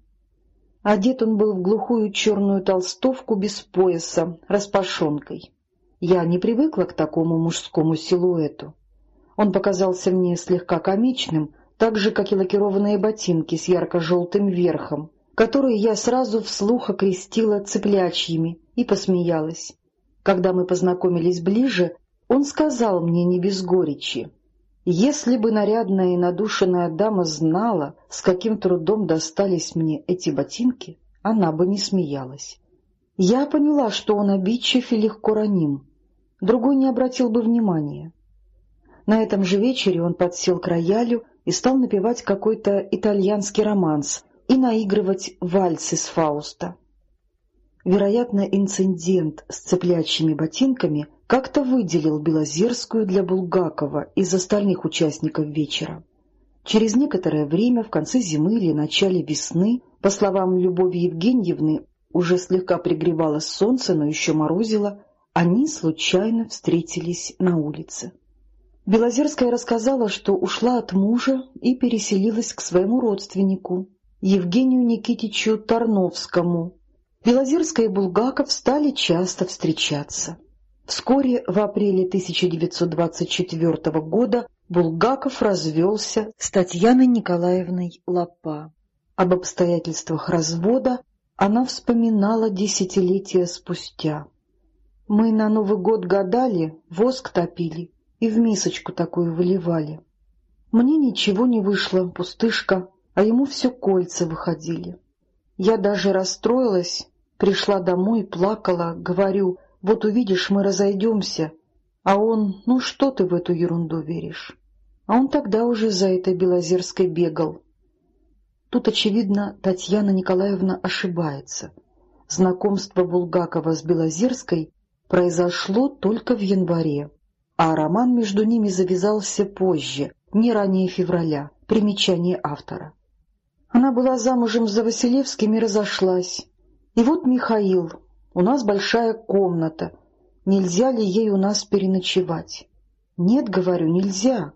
Одет он был в глухую черную толстовку без пояса, распашонкой. Я не привыкла к такому мужскому силуэту. Он показался мне слегка комичным, так же, как и лакированные ботинки с ярко-желтым верхом, которые я сразу вслух окрестила цыплячьими и посмеялась. Когда мы познакомились ближе, он сказал мне не без горечи, «Если бы нарядная и надушенная дама знала, с каким трудом достались мне эти ботинки, она бы не смеялась». Я поняла, что он обидчив и легко раним. Другой не обратил бы внимания. На этом же вечере он подсел к роялю и стал напевать какой-то итальянский романс и наигрывать вальсы с Фауста. Вероятно, инцидент с цыплячьими ботинками как-то выделил Белозерскую для Булгакова из остальных участников вечера. Через некоторое время, в конце зимы или начале весны, по словам Любови Евгеньевны, уже слегка пригревалось солнце, но еще морозило, они случайно встретились на улице. Белозерская рассказала, что ушла от мужа и переселилась к своему родственнику, Евгению Никитичу Тарновскому. Белозерская и Булгаков стали часто встречаться. Вскоре, в апреле 1924 года, Булгаков развелся с Татьяной Николаевной Лапа. Об обстоятельствах развода она вспоминала десятилетия спустя. «Мы на Новый год гадали, воск топили, и в мисочку такую выливали. Мне ничего не вышло, пустышка, а ему все кольца выходили. Я даже расстроилась, пришла домой, плакала, говорю, вот увидишь, мы разойдемся. А он, ну что ты в эту ерунду веришь? А он тогда уже за этой Белозерской бегал. Тут, очевидно, Татьяна Николаевна ошибается. Знакомство Булгакова с Белозерской произошло только в январе а роман между ними завязался позже, не ранее февраля, примечание автора. Она была замужем за Василевским и разошлась. И вот Михаил, у нас большая комната, нельзя ли ей у нас переночевать? Нет, говорю, нельзя.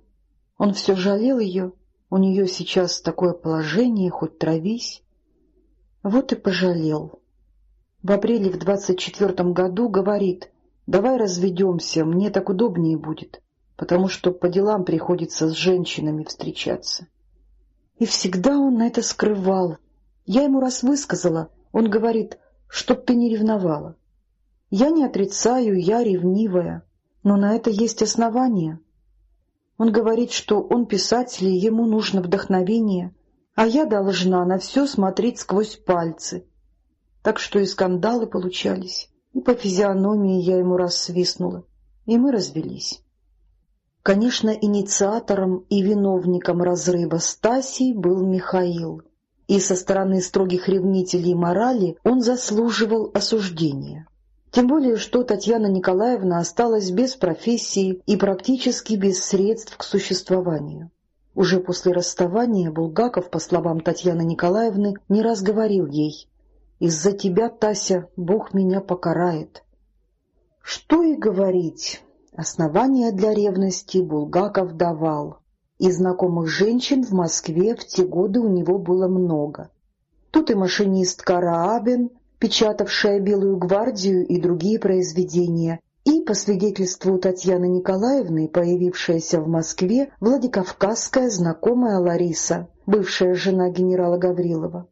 Он все жалел ее, у нее сейчас такое положение, хоть травись. Вот и пожалел. В апреле в двадцать четвертом году говорит — Давай разведемся, мне так удобнее будет, потому что по делам приходится с женщинами встречаться. И всегда он это скрывал. Я ему раз высказала, он говорит, чтоб ты не ревновала. Я не отрицаю, я ревнивая, но на это есть основания. Он говорит, что он писатель, и ему нужно вдохновение, а я должна на все смотреть сквозь пальцы. Так что и скандалы получались и по физиономии я ему раз свистнула, и мы развелись. Конечно, инициатором и виновником разрыва Стасии был Михаил, и со стороны строгих ревнителей морали он заслуживал осуждения. Тем более, что Татьяна Николаевна осталась без профессии и практически без средств к существованию. Уже после расставания Булгаков, по словам Татьяны Николаевны, не раз говорил ей из-за тебя, Тася, Бог меня покарает. Что и говорить, основания для ревности Булгаков давал, и знакомых женщин в Москве в те годы у него было много. Тут и машинистка Раабин, печатавшая «Белую гвардию» и другие произведения, и, по свидетельству Татьяны Николаевны, появившаяся в Москве Владикавказская знакомая Лариса, бывшая жена генерала Гаврилова.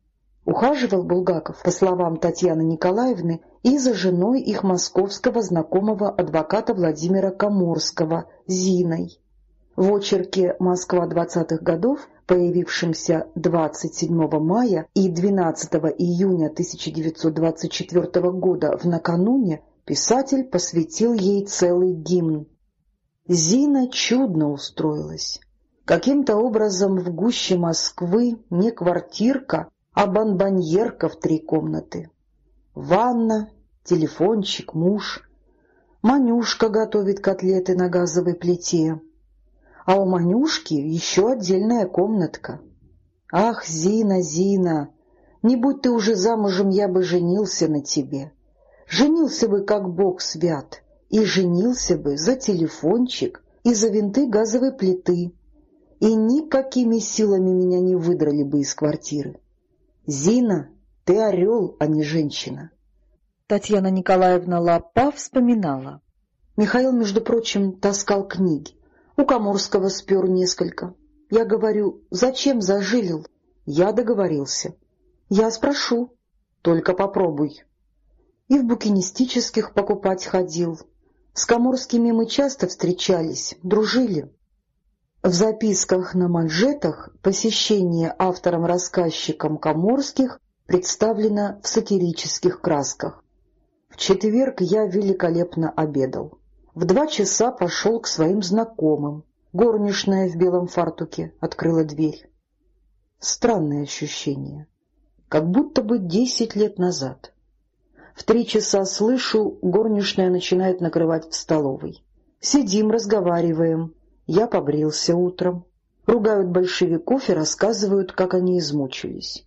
Ухаживал Булгаков, по словам Татьяны Николаевны, и за женой их московского знакомого адвоката Владимира Коморского, Зиной. В очерке «Москва двадцатых годов», появившемся 27 мая и 12 июня 1924 года в накануне, писатель посвятил ей целый гимн. Зина чудно устроилась. Каким-то образом в гуще Москвы не квартирка, а бонбоньерка в три комнаты. Ванна, телефончик, муж. Манюшка готовит котлеты на газовой плите. А у Манюшки еще отдельная комнатка. Ах, Зина, Зина, не будь ты уже замужем, я бы женился на тебе. Женился бы, как Бог свят, и женился бы за телефончик и за винты газовой плиты, и никакими силами меня не выдрали бы из квартиры. Зина, ты орел, а не женщина. Татьяна Николаевна Лапа вспоминала. Михаил, между прочим, таскал книги. У Коморского спер несколько. Я говорю, зачем зажилил? Я договорился. Я спрошу, только попробуй. И в букинистических покупать ходил. С Коморскими мы часто встречались, дружили. В записках на манжетах посещение автором-рассказчиком Коморских представлено в сатирических красках. В четверг я великолепно обедал. В два часа пошел к своим знакомым. Горничная в белом фартуке открыла дверь. Странное ощущение, как будто бы десять лет назад. В три часа слышу, горничная начинает накрывать в столовой. Сидим, разговариваем, я побрился утром. Ругают большевиков и рассказывают, как они измучились.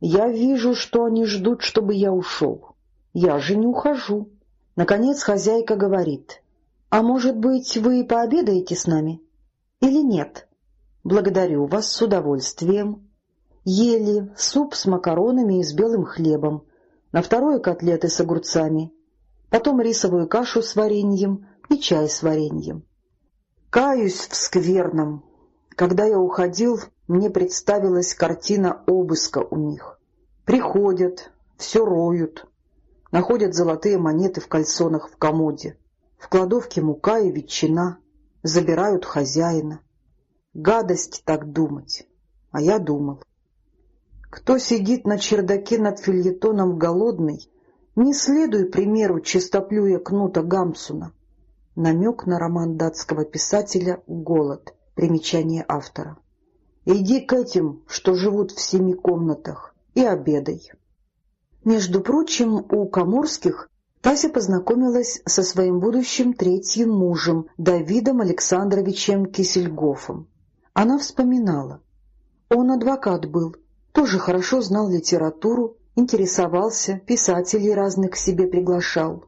Я вижу, что они ждут, чтобы я ушел. Я же не ухожу. Наконец хозяйка говорит, «А может быть, вы пообедаете с нами? Или нет?» «Благодарю вас с удовольствием». Ели суп с макаронами и с белым хлебом, на второе котлеты с огурцами, потом рисовую кашу с вареньем и чай с вареньем. Каюсь в скверном. Когда я уходил, мне представилась картина обыска у них. Приходят, все роют, находят золотые монеты в кальсонах в комоде, в кладовке мука и ветчина, забирают хозяина. Гадость так думать, а я думал. Кто сидит на чердаке над фильетоном голодный, не следуй примеру чистоплюя Кнута Гамсуна. Намек на роман датского писателя «Голод». Примечание автора. «Иди к этим, что живут в семи комнатах, и обедай». Между прочим, у Камурских Тася познакомилась со своим будущим третьим мужем Давидом Александровичем Кисельгофом. Она вспоминала. Он адвокат был, тоже хорошо знал литературу, интересовался, писателей разных к себе приглашал.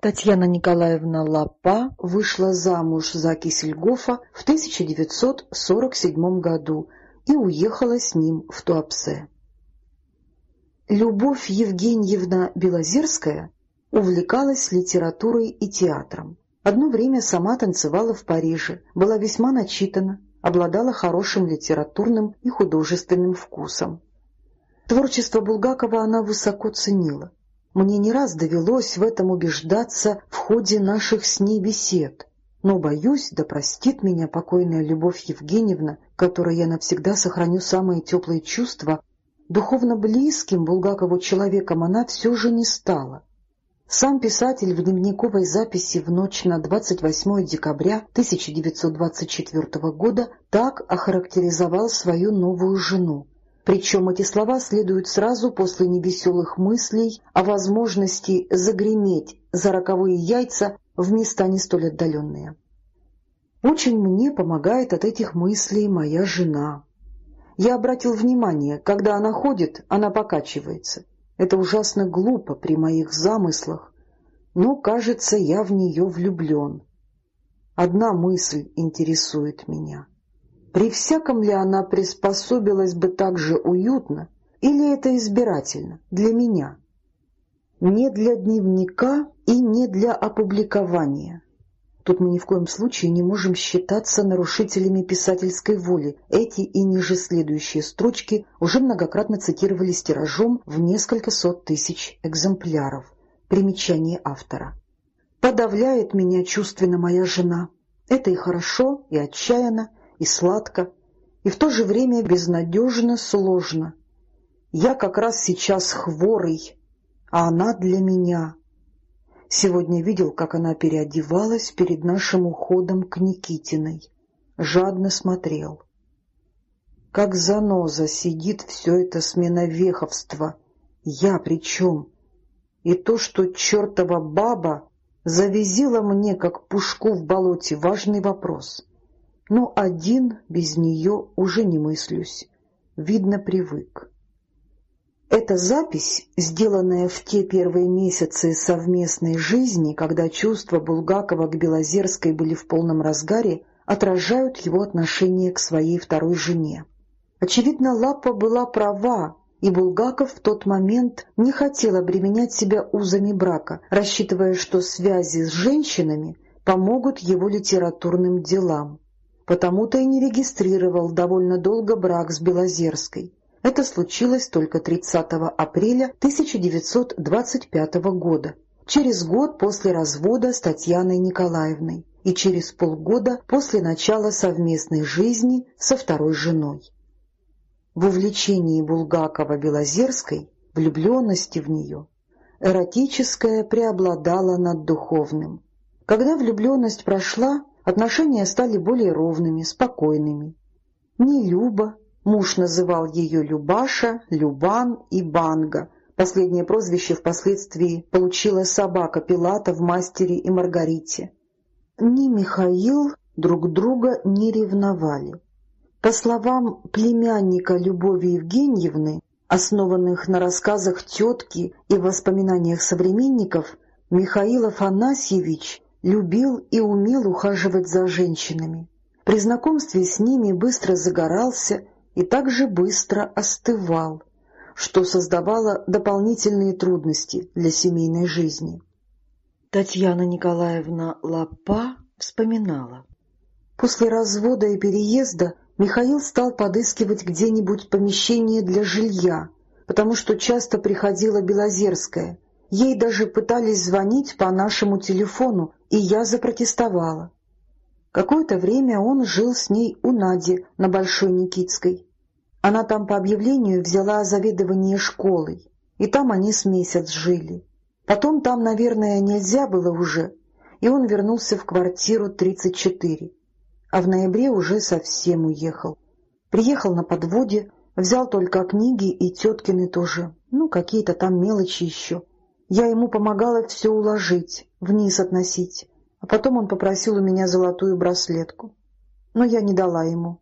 Татьяна Николаевна Лапа вышла замуж за Кисельгофа в 1947 году и уехала с ним в Туапсе. Любовь Евгеньевна Белозерская увлекалась литературой и театром. Одно время сама танцевала в Париже, была весьма начитана, обладала хорошим литературным и художественным вкусом. Творчество Булгакова она высоко ценила. Мне не раз довелось в этом убеждаться в ходе наших с ней бесед. Но, боюсь, да простит меня покойная Любовь Евгеньевна, которой я навсегда сохраню самые теплые чувства, духовно близким Булгакову человеком она все же не стала. Сам писатель в дневниковой записи в ночь на 28 декабря 1924 года так охарактеризовал свою новую жену. Причем эти слова следуют сразу после невеселых мыслей о возможности загреметь за роковые яйца в места не столь отдаленные. Очень мне помогает от этих мыслей моя жена. Я обратил внимание, когда она ходит, она покачивается. Это ужасно глупо при моих замыслах, но, кажется, я в нее влюблен. Одна мысль интересует меня — при всяком ли она приспособилась бы так же уютно, или это избирательно, для меня? Не для дневника и не для опубликования. Тут мы ни в коем случае не можем считаться нарушителями писательской воли. Эти и ниже следующие строчки уже многократно цитировались тиражом в несколько сот тысяч экземпляров. Примечание автора. «Подавляет меня чувственно моя жена. Это и хорошо, и отчаянно, и сладко, и в то же время безнадежно сложно. Я как раз сейчас хворый, а она для меня, Сегодня видел, как она переодевалась перед нашим уходом к Никитиной. Жадно смотрел. Как заноза сидит все это сменовеховство. Я при чем? И то, что чертова баба завизила мне, как пушку в болоте, важный вопрос. Но один без нее уже не мыслюсь. Видно, привык. Эта запись, сделанная в те первые месяцы совместной жизни, когда чувства Булгакова к Белозерской были в полном разгаре, отражают его отношение к своей второй жене. Очевидно, Лапа была права, и Булгаков в тот момент не хотел обременять себя узами брака, рассчитывая, что связи с женщинами помогут его литературным делам. Потому-то и не регистрировал довольно долго брак с Белозерской. Это случилось только 30 апреля 1925 года, через год после развода с Татьяной Николаевной и через полгода после начала совместной жизни со второй женой. В увлечении Булгакова-Белозерской, влюбленности в нее, эротическое преобладало над духовным. Когда влюбленность прошла, отношения стали более ровными, спокойными. Ни Люба, Муж называл ее Любаша, Любан и Банга. Последнее прозвище впоследствии получила собака Пилата в «Мастере и Маргарите». Ни Михаил друг друга не ревновали. По словам племянника Любови Евгеньевны, основанных на рассказах тетки и воспоминаниях современников, Михаил Афанасьевич любил и умел ухаживать за женщинами. При знакомстве с ними быстро загорался и так же быстро остывал, что создавало дополнительные трудности для семейной жизни. Татьяна Николаевна Лапа вспоминала. После развода и переезда Михаил стал подыскивать где-нибудь помещение для жилья, потому что часто приходила Белозерская. Ей даже пытались звонить по нашему телефону, и я запротестовала. Какое-то время он жил с ней у Нади на Большой Никитской. Она там по объявлению взяла заведование школой, и там они с месяц жили. Потом там, наверное, нельзя было уже, и он вернулся в квартиру 34, а в ноябре уже совсем уехал. Приехал на подводе, взял только книги и теткины тоже, ну, какие-то там мелочи еще. Я ему помогала все уложить, вниз относить, а потом он попросил у меня золотую браслетку. Но я не дала ему.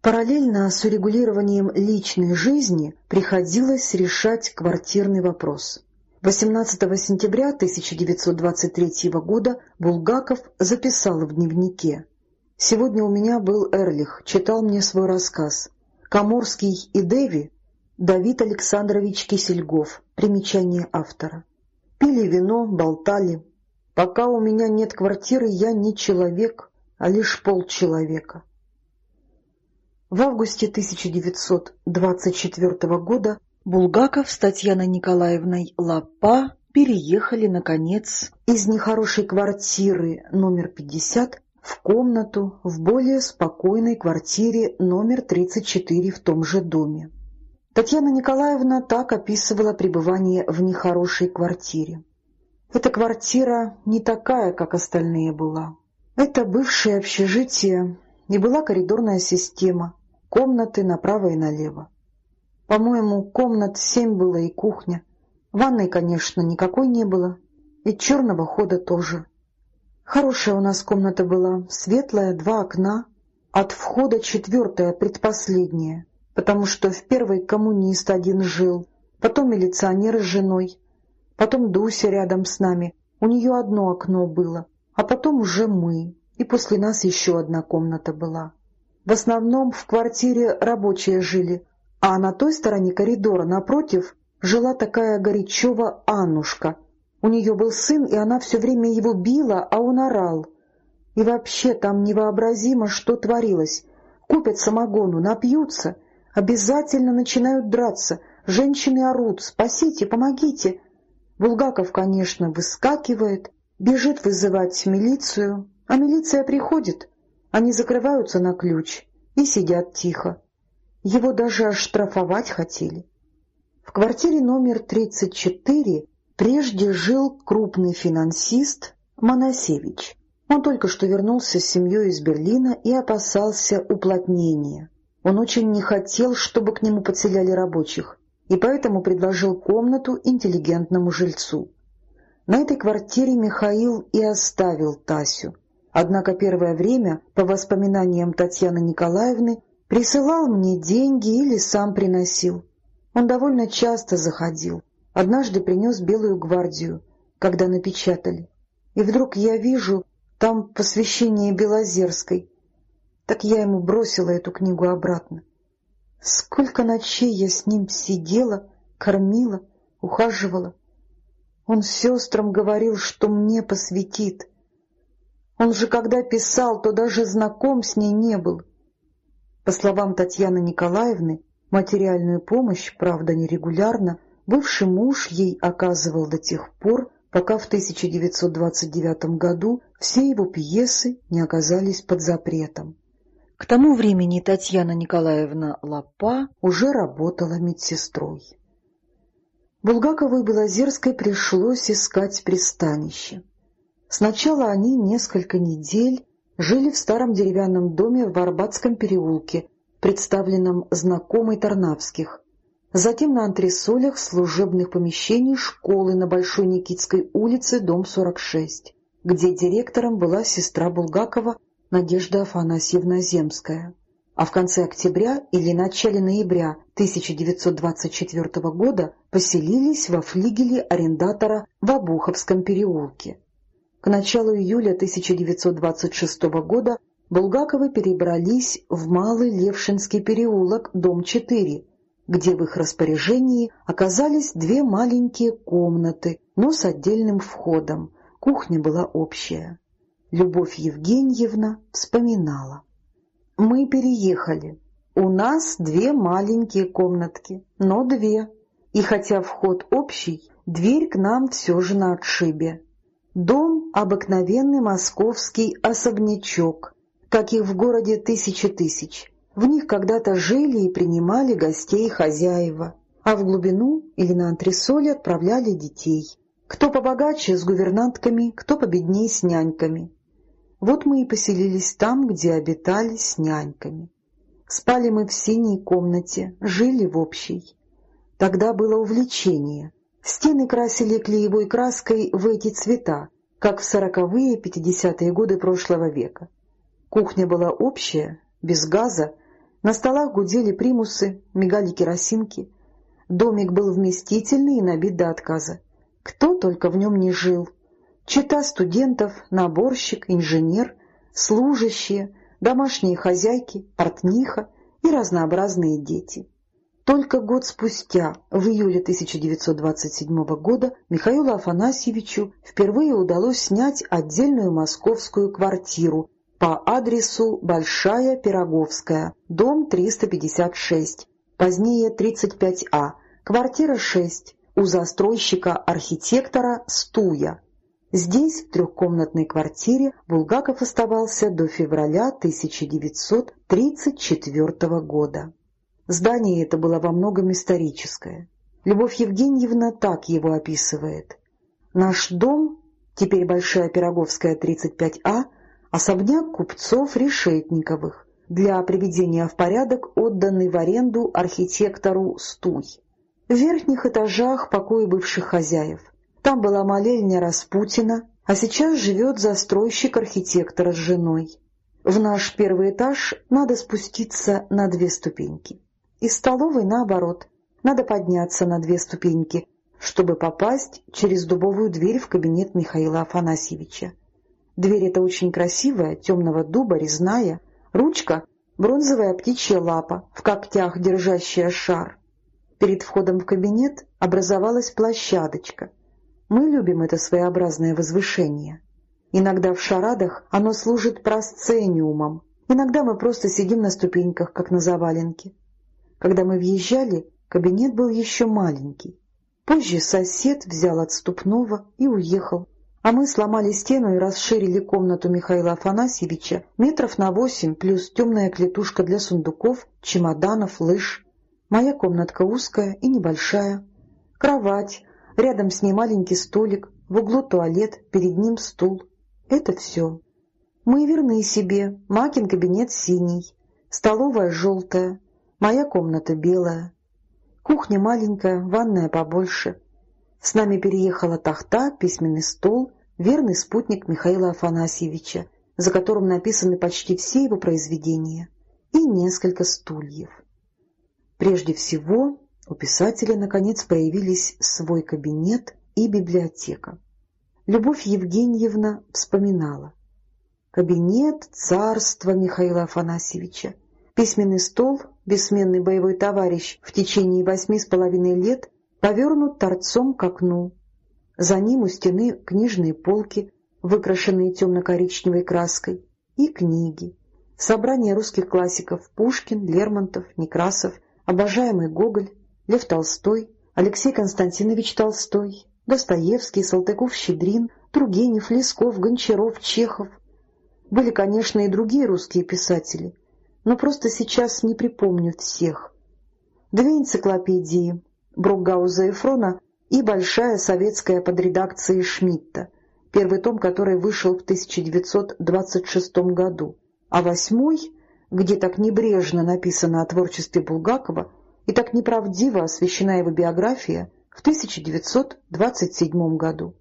Параллельно с урегулированием личной жизни приходилось решать квартирный вопрос. 18 сентября 1923 года Булгаков записал в дневнике «Сегодня у меня был Эрлих, читал мне свой рассказ. Каморский и Деви Давид Александрович Кисельгов. Примечание автора. Пили вино, болтали. Пока у меня нет квартиры, я не человек, а лишь полчеловека. В августе 1924 года Булгаков с Татьяной Николаевной Лапа переехали, наконец, из нехорошей квартиры номер 50 в комнату в более спокойной квартире номер 34 в том же доме. Татьяна Николаевна так описывала пребывание в нехорошей квартире. Эта квартира не такая, как остальные была. Это бывшее общежитие и была коридорная система, комнаты направо и налево. По-моему, комнат семь было и кухня. Ванной, конечно, никакой не было, и черного хода тоже. Хорошая у нас комната была, светлая, два окна, от входа четвертая, предпоследняя, потому что в первой коммунист один жил, потом милиционер с женой, потом Дуся рядом с нами, у нее одно окно было, а потом уже мы, и после нас еще одна комната была. В основном в квартире рабочие жили, а на той стороне коридора напротив жила такая Горячева Аннушка. У нее был сын, и она все время его била, а он орал. И вообще там невообразимо, что творилось. Купят самогону, напьются, обязательно начинают драться, женщины орут «Спасите, помогите!» Булгаков, конечно, выскакивает, бежит вызывать милицию, а милиция приходит, они закрываются на ключ и сидят тихо. Его даже оштрафовать хотели. В квартире номер 34 прежде жил крупный финансист Моносевич. Он только что вернулся с семьей из Берлина и опасался уплотнения. Он очень не хотел, чтобы к нему подселяли рабочих, и поэтому предложил комнату интеллигентному жильцу. На этой квартире Михаил и оставил Тасю. Однако первое время, по воспоминаниям Татьяны Николаевны, присылал мне деньги или сам приносил. Он довольно часто заходил. Однажды принес Белую гвардию, когда напечатали. И вдруг я вижу там посвящение Белозерской. Так я ему бросила эту книгу обратно. Сколько ночей я с ним сидела, кормила, ухаживала. Он сестрам говорил, что мне посвятит. Он же, когда писал, то даже знаком с ней не был. По словам Татьяны Николаевны, материальную помощь, правда, нерегулярно, бывший муж ей оказывал до тех пор, пока в 1929 году все его пьесы не оказались под запретом. К тому времени Татьяна Николаевна Лапа уже работала медсестрой. Булгакову и Белозерской пришлось искать пристанище. Сначала они несколько недель жили в старом деревянном доме в Арбатском переулке, представленном знакомой Тарнавских. Затем на антресолях служебных помещений школы на Большой Никитской улице, дом 46, где директором была сестра Булгакова Надежда Афанасьевна Земская а в конце октября или начале ноября 1924 года поселились во флигеле арендатора в Обуховском переулке. К началу июля 1926 года Булгаковы перебрались в Малый Левшинский переулок, дом 4, где в их распоряжении оказались две маленькие комнаты, но с отдельным входом. Кухня была общая. Любовь Евгеньевна вспоминала. Мы переехали. У нас две маленькие комнатки, но две. И хотя вход общий, дверь к нам все же на отшибе. Дом — обыкновенный московский особнячок, каких в городе тысячи тысяч. В них когда-то жили и принимали гостей хозяева, а в глубину или на антресоли отправляли детей. Кто побогаче с гувернантками, кто победнее с няньками. Вот мы и поселились там, где обитали с няньками. Спали мы в синей комнате, жили в общей. Тогда было увлечение. Стены красили клеевой краской в эти цвета, как в сороковые пятидесятые годы прошлого века. Кухня была общая, без газа, на столах гудели примусы, мигали керосинки. Домик был вместительный и набит до отказа. Кто только в нем не жил — Чита студентов, наборщик, инженер, служащие, домашние хозяйки, портниха и разнообразные дети. Только год спустя, в июле 1927 года, Михаилу Афанасьевичу впервые удалось снять отдельную московскую квартиру по адресу Большая Пироговская, дом 356, позднее 35А, квартира 6, у застройщика-архитектора Стуя, Здесь, в трехкомнатной квартире, Булгаков оставался до февраля 1934 года. Здание это было во многом историческое. Любовь Евгеньевна так его описывает. «Наш дом, теперь Большая Пироговская, 35А, особняк купцов Решетниковых, для приведения в порядок отданный в аренду архитектору Стуй. В верхних этажах покои бывших хозяев – там была молельня Распутина, а сейчас живет застройщик-архитектора с женой. В наш первый этаж надо спуститься на две ступеньки. Из столовой наоборот, надо подняться на две ступеньки, чтобы попасть через дубовую дверь в кабинет Михаила Афанасьевича. Дверь эта очень красивая, темного дуба, резная, ручка — бронзовая птичья лапа, в когтях держащая шар. Перед входом в кабинет образовалась площадочка — мы любим это своеобразное возвышение. Иногда в шарадах оно служит просцениумом, иногда мы просто сидим на ступеньках, как на заваленке. Когда мы въезжали, кабинет был еще маленький. Позже сосед взял отступного и уехал, а мы сломали стену и расширили комнату Михаила Афанасьевича метров на восемь, плюс темная клетушка для сундуков, чемоданов, лыж. Моя комнатка узкая и небольшая. Кровать, рядом с ней маленький столик, в углу туалет, перед ним стул. Это все. Мы верны себе, Макин кабинет синий, столовая желтая, моя комната белая. Кухня маленькая, ванная побольше. С нами переехала тахта, письменный стол, верный спутник Михаила Афанасьевича, за которым написаны почти все его произведения, и несколько стульев. Прежде всего, у писателя, наконец, появились свой кабинет и библиотека. Любовь Евгеньевна вспоминала. Кабинет царства Михаила Афанасьевича, письменный стол, бессменный боевой товарищ в течение восьми с половиной лет, повернут торцом к окну. За ним у стены книжные полки, выкрашенные темно-коричневой краской, и книги. Собрание русских классиков Пушкин, Лермонтов, Некрасов, обожаемый Гоголь, Лев Толстой, Алексей Константинович Толстой, Достоевский, Салтыков-Щедрин, Тургенев, Лесков, Гончаров, Чехов. Были, конечно, и другие русские писатели, но просто сейчас не припомню всех. Две энциклопедии Бруггауза и Фрона и большая советская под редакцией Шмидта, первый том которой вышел в 1926 году, а восьмой где так небрежно написано о творчестве Булгакова и так неправдиво освещена его биография в 1927 году.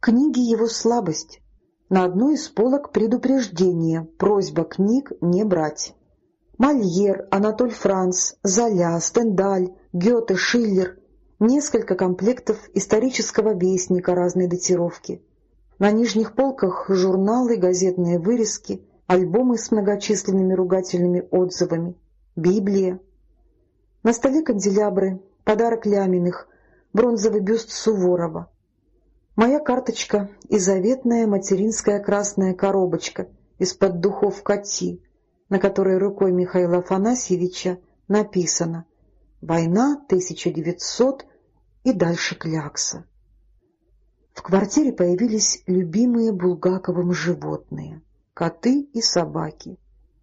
Книги его слабость. На одной из полок предупреждение, просьба книг не брать. Мольер, Анатоль Франц, Золя, Стендаль, Гёте, Шиллер, несколько комплектов исторического вестника разной датировки. На нижних полках журналы, газетные вырезки, альбомы с многочисленными ругательными отзывами, Библия. На столе канделябры, подарок Ляминых, бронзовый бюст Суворова. Моя карточка и заветная материнская красная коробочка из-под духов Кати, на которой рукой Михаила Афанасьевича написано «Война 1900» и дальше клякса. В квартире появились любимые Булгаковым животные — коты и собаки.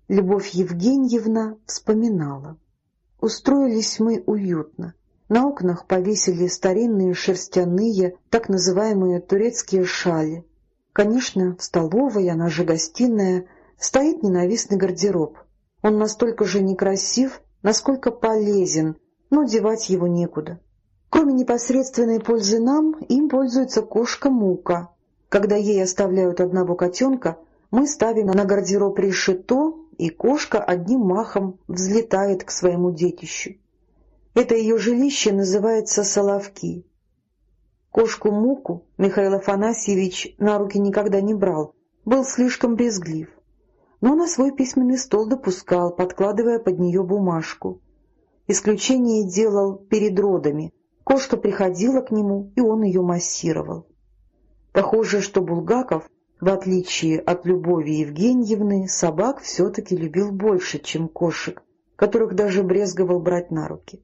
Любовь Евгеньевна вспоминала. Устроились мы уютно. На окнах повесили старинные шерстяные, так называемые турецкие шали. Конечно, в столовой, она же гостиная, стоит ненавистный гардероб. Он настолько же некрасив, насколько полезен, но девать его некуда. Кроме непосредственной пользы нам, им пользуется кошка Мука. Когда ей оставляют одного котенка, мы ставим на гардероб решето, и кошка одним махом взлетает к своему детищу. Это ее жилище называется Соловки. Кошку Муку Михаил Афанасьевич на руки никогда не брал, был слишком брезглив. Но на свой письменный стол допускал, подкладывая под нее бумажку. Исключение делал перед родами. Кошка приходила к нему, и он ее массировал. Похоже, что Булгаков в отличие от Любови Евгеньевны, собак все-таки любил больше, чем кошек, которых даже брезговал брать на руки.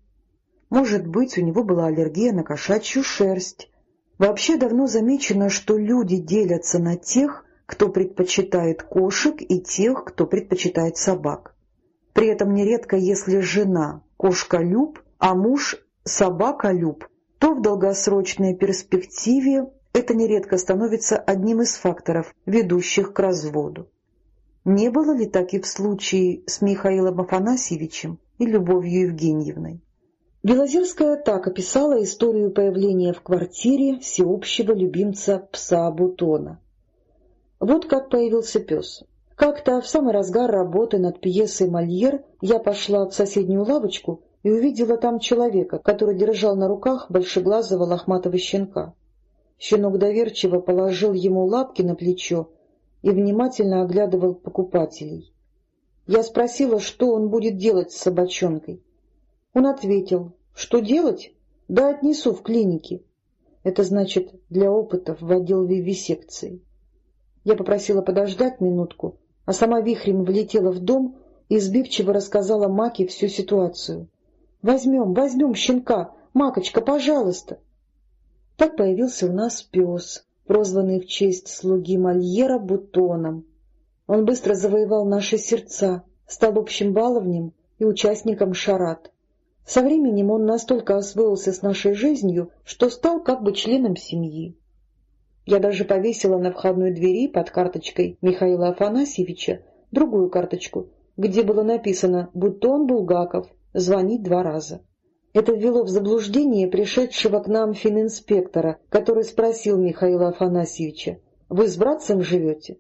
Может быть, у него была аллергия на кошачью шерсть. Вообще давно замечено, что люди делятся на тех, кто предпочитает кошек, и тех, кто предпочитает собак. При этом нередко, если жена – кошка-люб, а муж – собака-люб, то в долгосрочной перспективе это нередко становится одним из факторов, ведущих к разводу. Не было ли так и в случае с Михаилом Афанасьевичем и Любовью Евгеньевной? Белозерская так описала историю появления в квартире всеобщего любимца пса Бутона. Вот как появился пес. Как-то в самый разгар работы над пьесой «Мольер» я пошла в соседнюю лавочку и увидела там человека, который держал на руках большеглазого лохматого щенка. Щенок доверчиво положил ему лапки на плечо и внимательно оглядывал покупателей. Я спросила, что он будет делать с собачонкой. Он ответил, что делать? Да отнесу в клинике. Это значит для опытов в отдел вивисекции. Я попросила подождать минутку, а сама вихрем влетела в дом и сбивчиво рассказала Маке всю ситуацию. «Возьмем, возьмем щенка! Макочка, пожалуйста!» Так появился у нас пес, прозванный в честь слуги Мольера Бутоном. Он быстро завоевал наши сердца, стал общим баловнем и участником шарат. Со временем он настолько освоился с нашей жизнью, что стал как бы членом семьи. Я даже повесила на входной двери под карточкой Михаила Афанасьевича другую карточку, где было написано «Бутон Булгаков, звонить два раза». Это ввело в заблуждение пришедшего к нам фининспектора, который спросил Михаила Афанасьевича, «Вы с братцем живете?»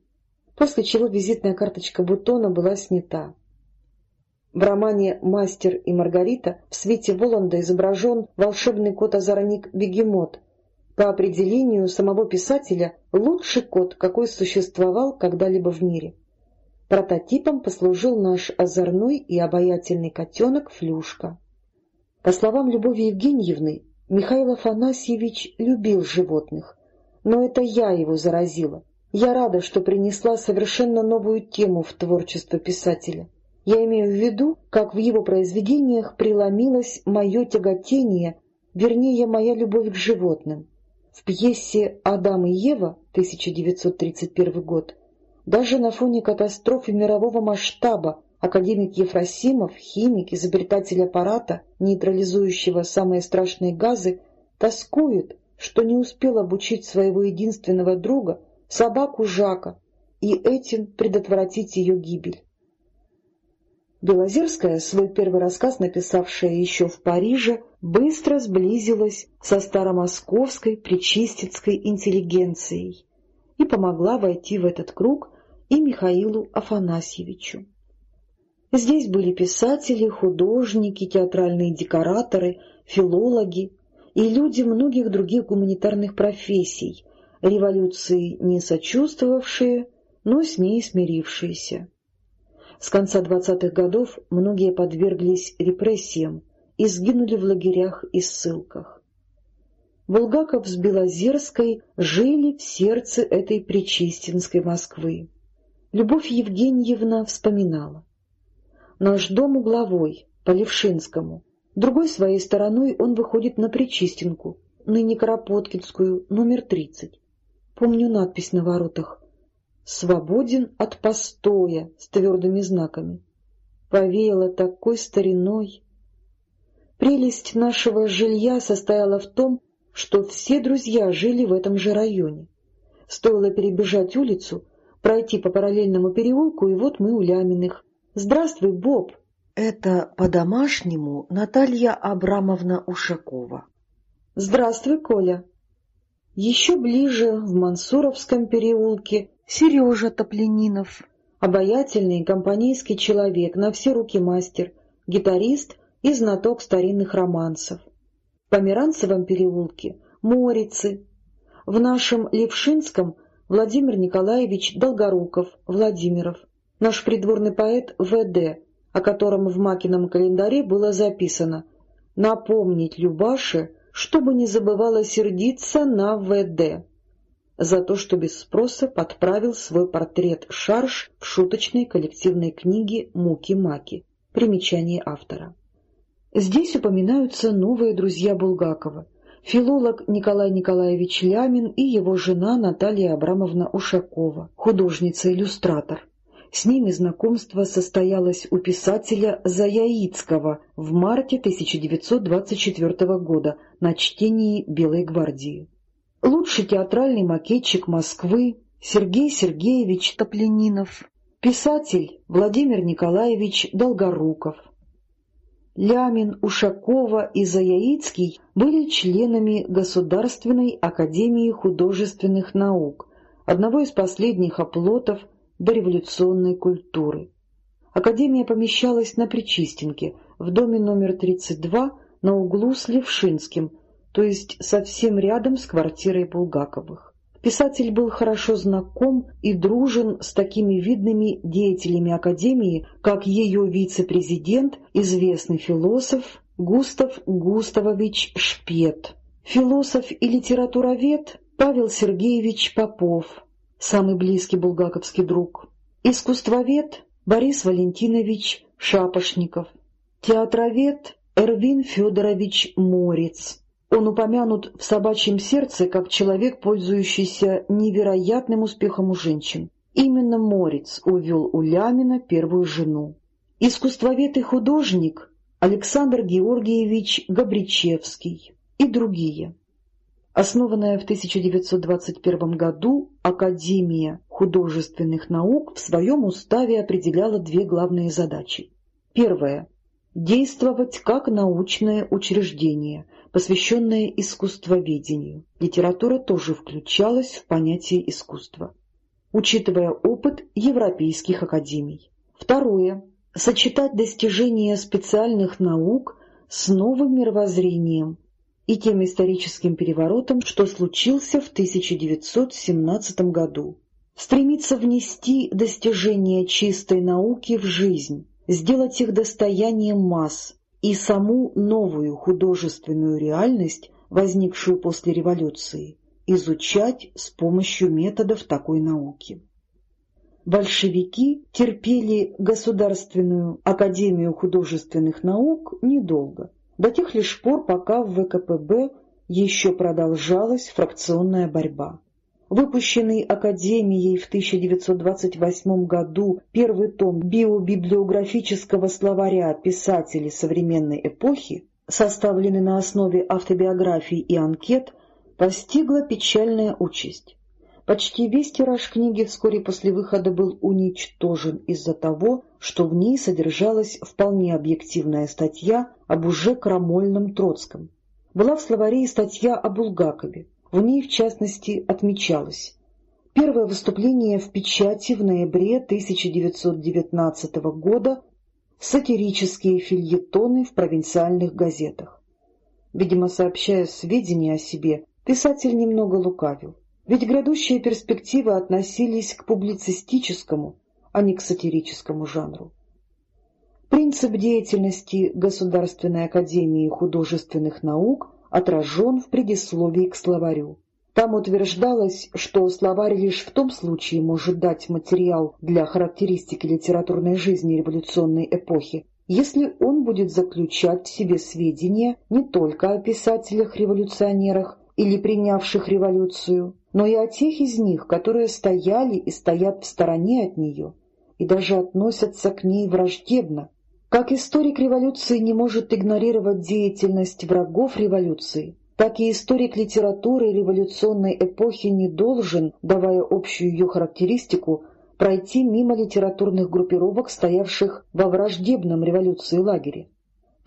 После чего визитная карточка Бутона была снята. В романе «Мастер и Маргарита» в свете Воланда изображен волшебный кот-озорник Бегемот, по определению самого писателя лучший кот, какой существовал когда-либо в мире. Прототипом послужил наш озорной и обаятельный котенок Флюшка. По словам Любови Евгеньевны, Михаил Афанасьевич любил животных, но это я его заразила. Я рада, что принесла совершенно новую тему в творчество писателя. Я имею в виду, как в его произведениях преломилось мое тяготение, вернее, моя любовь к животным. В пьесе «Адам и Ева» 1931 год даже на фоне катастрофы мирового масштаба академик Ефросимов, химик, изобретатель аппарата, нейтрализующего самые страшные газы, тоскует, что не успел обучить своего единственного друга, собаку Жака, и этим предотвратить ее гибель. Белозерская, свой первый рассказ, написавшая еще в Париже, быстро сблизилась со старомосковской причистецкой интеллигенцией и помогла войти в этот круг и Михаилу Афанасьевичу. Здесь были писатели, художники, театральные декораторы, филологи и люди многих других гуманитарных профессий, революции не сочувствовавшие, но с ней смирившиеся. С конца двадцатых годов многие подверглись репрессиям и сгинули в лагерях и ссылках. Булгаков с Белозерской жили в сердце этой причистинской Москвы. Любовь Евгеньевна вспоминала. Наш дом угловой, по Левшинскому. Другой своей стороной он выходит на Причистинку, ныне Карапоткинскую, номер 30. Помню надпись на воротах свободен от постоя с твердыми знаками. Повеяло такой стариной. Прелесть нашего жилья состояла в том, что все друзья жили в этом же районе. Стоило перебежать улицу, пройти по параллельному переулку, и вот мы у Ляминых. «Здравствуй, Боб!» Это по-домашнему Наталья Абрамовна Ушакова. «Здравствуй, Коля!» Еще ближе, в Мансуровском переулке, Сережа Топленинов, обаятельный компанейский человек, на все руки мастер, гитарист и знаток старинных романсов. В Померанцевом переулке — Морицы. В нашем Левшинском — Владимир Николаевич Долгоруков, Владимиров, наш придворный поэт В.Д., о котором в Макином календаре было записано «Напомнить Любаше, чтобы не забывала сердиться на В.Д.» за то, что без спроса подправил свой портрет Шарш в шуточной коллективной книге «Муки-маки». Примечание автора. Здесь упоминаются новые друзья Булгакова, филолог Николай Николаевич Лямин и его жена Наталья Абрамовна Ушакова, художница-иллюстратор. С ними знакомство состоялось у писателя Заяицкого в марте 1924 года на чтении «Белой гвардии» лучший театральный макетчик Москвы Сергей Сергеевич Топленинов, писатель Владимир Николаевич Долгоруков. Лямин, Ушакова и Заяицкий были членами Государственной академии художественных наук, одного из последних оплотов дореволюционной культуры. Академия помещалась на Причистенке, в доме номер 32 на углу с Левшинским – то есть совсем рядом с квартирой Булгаковых. Писатель был хорошо знаком и дружен с такими видными деятелями Академии, как ее вице-президент, известный философ Густав Густавович Шпет, философ и литературовед Павел Сергеевич Попов, самый близкий булгаковский друг, искусствовед Борис Валентинович Шапошников, театровед Эрвин Федорович Морец. Он упомянут в «Собачьем сердце» как человек, пользующийся невероятным успехом у женщин. Именно Морец увел у Лямина первую жену. Искусствовед и художник Александр Георгиевич Габричевский и другие. Основанная в 1921 году Академия художественных наук в своем уставе определяла две главные задачи. Первая – действовать как научное учреждение, посвященное искусствоведению. Литература тоже включалась в понятие искусства, учитывая опыт европейских академий. Второе – сочетать достижения специальных наук с новым мировоззрением, и тем историческим переворотом, что случился в 1917 году. Стремится внести достижения чистой науки в жизнь, сделать их достоянием масс и саму новую художественную реальность, возникшую после революции, изучать с помощью методов такой науки. Большевики терпели Государственную академию художественных наук недолго до тех лишь пор, пока в ВКПБ еще продолжалась фракционная борьба. Выпущенный Академией в 1928 году первый том биобиблиографического словаря писателей современной эпохи, составленный на основе автобиографий и анкет, постигла печальная участь. Почти весь тираж книги вскоре после выхода был уничтожен из-за того, что в ней содержалась вполне объективная статья об уже крамольном Троцком. Была в словаре статья о Булгакове. В ней, в частности, отмечалось Первое выступление в печати в ноябре 1919 года сатирические фильетоны в провинциальных газетах. Видимо, сообщая сведения о себе, писатель немного лукавил. Ведь грядущие перспективы относились к публицистическому, а не к сатирическому жанру. Принцип деятельности Государственной академии художественных наук отражен в предисловии к словарю. Там утверждалось, что словарь лишь в том случае может дать материал для характеристики литературной жизни революционной эпохи, если он будет заключать в себе сведения не только о писателях-революционерах или принявших революцию, но и о тех из них, которые стояли и стоят в стороне от нее, и даже относятся к ней враждебно. Как историк революции не может игнорировать деятельность врагов революции, так и историк литературы революционной эпохи не должен, давая общую ее характеристику, пройти мимо литературных группировок, стоявших во враждебном революции лагере.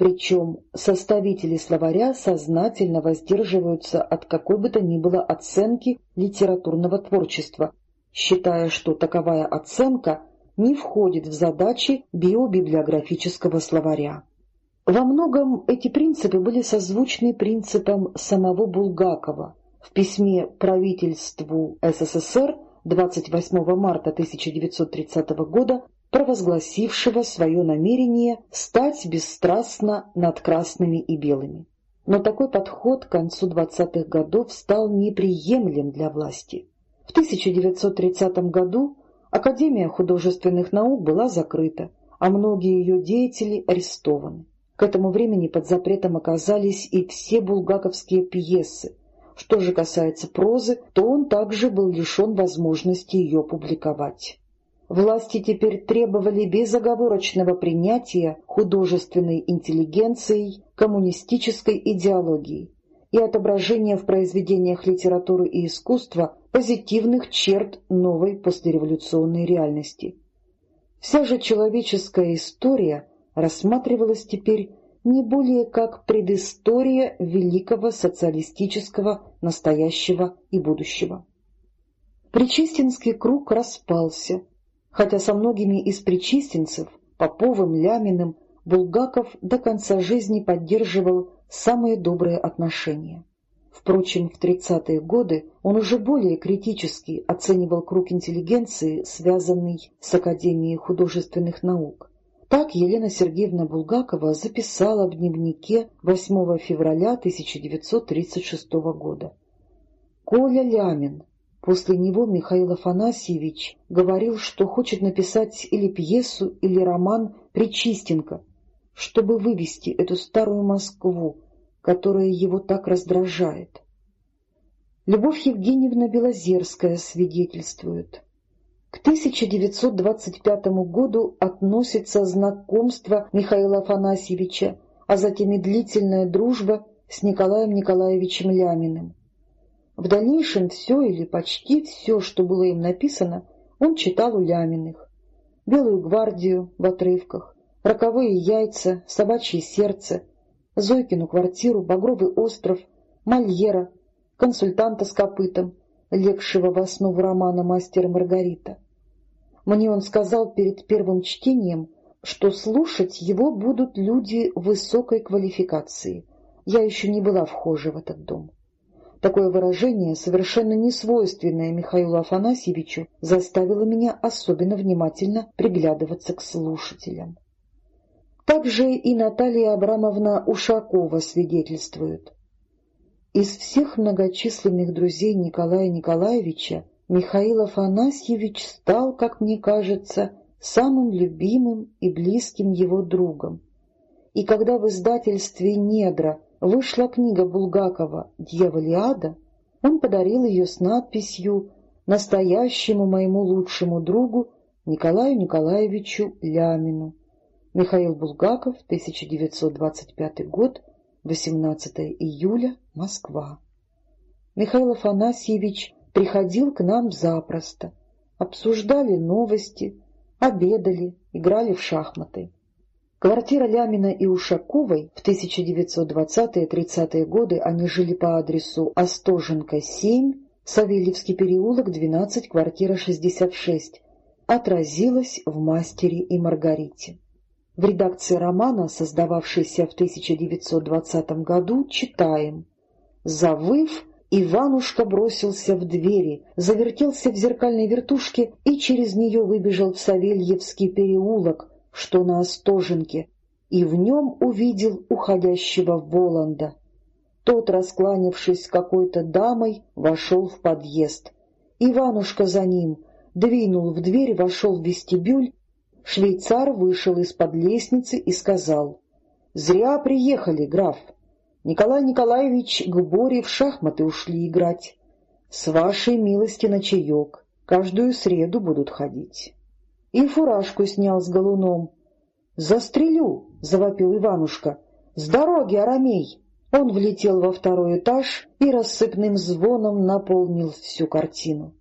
Причем составители словаря сознательно воздерживаются от какой бы то ни было оценки литературного творчества, считая, что таковая оценка не входит в задачи биобиблиографического словаря. Во многом эти принципы были созвучны принципам самого Булгакова в письме правительству СССР 28 марта 1930 года провозгласившего свое намерение стать бесстрастно над красными и белыми. Но такой подход к концу 20-х годов стал неприемлем для власти. В 1930 году Академия художественных наук была закрыта, а многие ее деятели арестованы. К этому времени под запретом оказались и все булгаковские пьесы. Что же касается прозы, то он также был лишен возможности ее публиковать. Власти теперь требовали безоговорочного принятия художественной интеллигенцией коммунистической идеологии и отображения в произведениях литературы и искусства позитивных черт новой послереволюционной реальности. Вся же человеческая история рассматривалась теперь не более как предыстория великого социалистического настоящего и будущего. Причистинский круг распался, хотя со многими из причистенцев, Поповым, Ляминым, Булгаков до конца жизни поддерживал самые добрые отношения. Впрочем, в 30-е годы он уже более критически оценивал круг интеллигенции, связанный с Академией художественных наук. Так Елена Сергеевна Булгакова записала в дневнике 8 февраля 1936 года. «Коля Лямин, После него Михаил Афанасьевич говорил, что хочет написать или пьесу, или роман «Причистенко», чтобы вывести эту старую Москву, которая его так раздражает. Любовь Евгеньевна Белозерская свидетельствует. К 1925 году относится знакомство Михаила Афанасьевича, а затем и длительная дружба с Николаем Николаевичем Ляминым. В дальнейшем все или почти все, что было им написано, он читал у Ляминых. «Белую гвардию» в отрывках, «Роковые яйца», «Собачье сердце», Зойкину квартиру, Багровый остров, Мольера, консультанта с копытом, легшего в основу романа «Мастер Маргарита». Мне он сказал перед первым чтением, что слушать его будут люди высокой квалификации. Я еще не была вхожа в этот дом. Такое выражение, совершенно несвойственное Михаилу Афанасьевичу, заставило меня особенно внимательно приглядываться к слушателям. Также и Наталья Абрамовна Ушакова свидетельствует. Из всех многочисленных друзей Николая Николаевича Михаил Афанасьевич стал, как мне кажется, самым любимым и близким его другом. И когда в издательстве «Недра» вышла книга Булгакова «Дьяволиада», он подарил ее с надписью «Настоящему моему лучшему другу Николаю Николаевичу Лямину». Михаил Булгаков, 1925 год, 18 июля, Москва. Михаил Афанасьевич приходил к нам запросто. Обсуждали новости, обедали, играли в шахматы. Квартира Лямина и Ушаковой в 1920-30-е годы они жили по адресу Остоженко, 7, Савельевский переулок, 12, квартира 66, отразилась в «Мастере и Маргарите». В редакции романа, создававшейся в 1920 году, читаем «Завыв, Иванушка бросился в двери, завертелся в зеркальной вертушке и через нее выбежал в Савельевский переулок, что на Остоженке, и в нем увидел уходящего Воланда. Тот, раскланившись с какой-то дамой, вошел в подъезд. Иванушка за ним двинул в дверь, вошел в вестибюль Швейцар вышел из-под лестницы и сказал, «Зря приехали, граф. Николай Николаевич к Боре в шахматы ушли играть. С вашей милости на чаек. Каждую среду будут ходить». И фуражку снял с галуном. «Застрелю!» — завопил Иванушка. «С дороги, Арамей!» Он влетел во второй этаж и рассыпным звоном наполнил всю картину.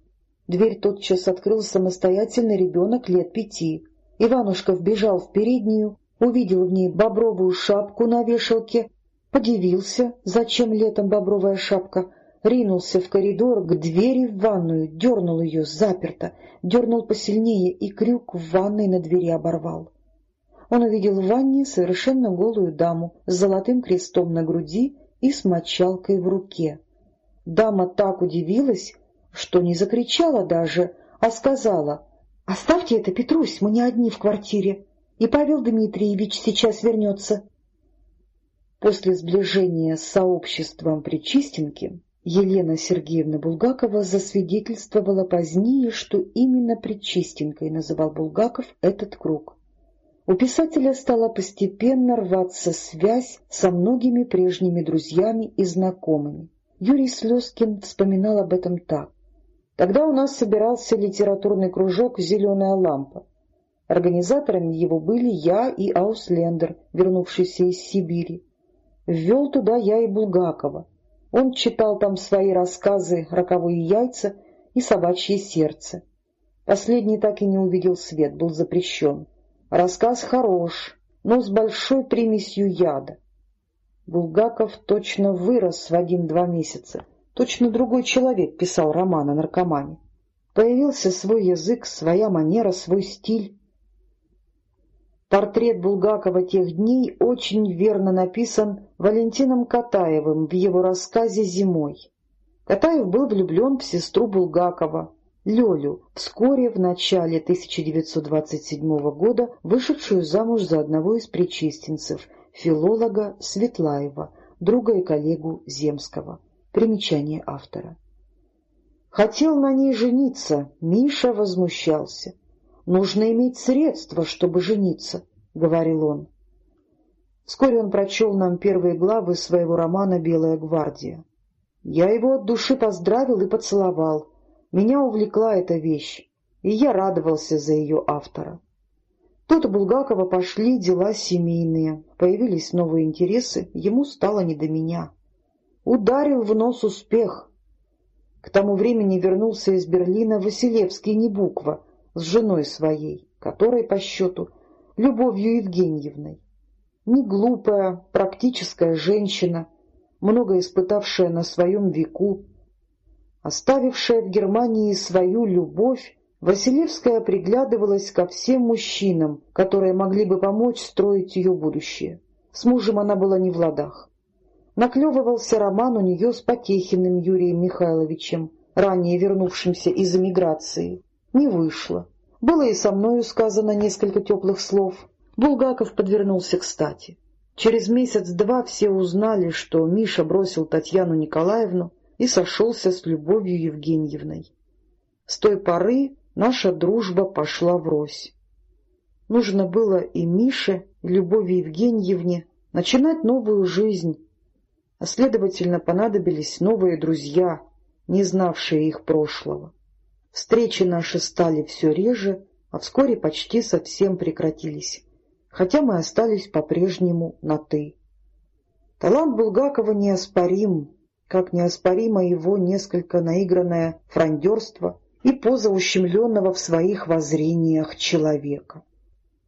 Дверь тотчас открыл самостоятельный ребенок лет пяти. Иванушка вбежал в переднюю, увидел в ней бобровую шапку на вешалке, подивился, зачем летом бобровая шапка, ринулся в коридор к двери в ванную, дернул ее заперто, дернул посильнее и крюк в ванной на двери оборвал. Он увидел в ванне совершенно голую даму с золотым крестом на груди и с мочалкой в руке. Дама так удивилась, что не закричала даже, а сказала «Оставьте это, Петрусь, мы не одни в квартире, и Павел Дмитриевич сейчас вернется». После сближения с сообществом Причистенки Елена Сергеевна Булгакова засвидетельствовала позднее, что именно Причистенкой называл Булгаков этот круг. У писателя стала постепенно рваться связь со многими прежними друзьями и знакомыми. Юрий Слезкин вспоминал об этом так. Тогда у нас собирался литературный кружок «Зеленая лампа». Организаторами его были я и Ауслендер, вернувшийся из Сибири. Ввел туда я и Булгакова. Он читал там свои рассказы «Роковые яйца» и «Собачье сердце». Последний так и не увидел свет, был запрещен. Рассказ хорош, но с большой примесью яда. Булгаков точно вырос в один-два месяца. Точно другой человек писал роман о наркомане. Появился свой язык, своя манера, свой стиль. Портрет Булгакова тех дней очень верно написан Валентином Катаевым в его рассказе «Зимой». Катаев был влюблен в сестру Булгакова, Лёлю, вскоре в начале 1927 года вышедшую замуж за одного из причистенцев, филолога Светлаева, друга и коллегу Земского. Примечание автора. Хотел на ней жениться, Миша возмущался. «Нужно иметь средства, чтобы жениться», — говорил он. Вскоре он прочел нам первые главы своего романа «Белая гвардия». Я его от души поздравил и поцеловал. Меня увлекла эта вещь, и я радовался за ее автора. Тут у Булгакова пошли дела семейные, появились новые интересы, ему стало не до меня. Ударил в нос успех. К тому времени вернулся из Берлина Василевский Небуква с женой своей, которой, по счету, Любовью Евгеньевной. Не глупая, практическая женщина, много испытавшая на своем веку, оставившая в Германии свою любовь, Василевская приглядывалась ко всем мужчинам, которые могли бы помочь строить ее будущее. С мужем она была не в ладах. Наклевывался роман у нее с Потехиным Юрием Михайловичем, ранее вернувшимся из эмиграции. Не вышло. Было и со мною сказано несколько теплых слов. Булгаков подвернулся кстати. Через месяц-два все узнали, что Миша бросил Татьяну Николаевну и сошелся с Любовью Евгеньевной. С той поры наша дружба пошла врозь. Нужно было и Мише, и Любови Евгеньевне начинать новую жизнь, а следовательно понадобились новые друзья, не знавшие их прошлого. Встречи наши стали все реже, а вскоре почти совсем прекратились, хотя мы остались по-прежнему на «ты». Талант Булгакова неоспорим, как неоспоримо его несколько наигранное франдерство и поза ущемленного в своих воззрениях человека.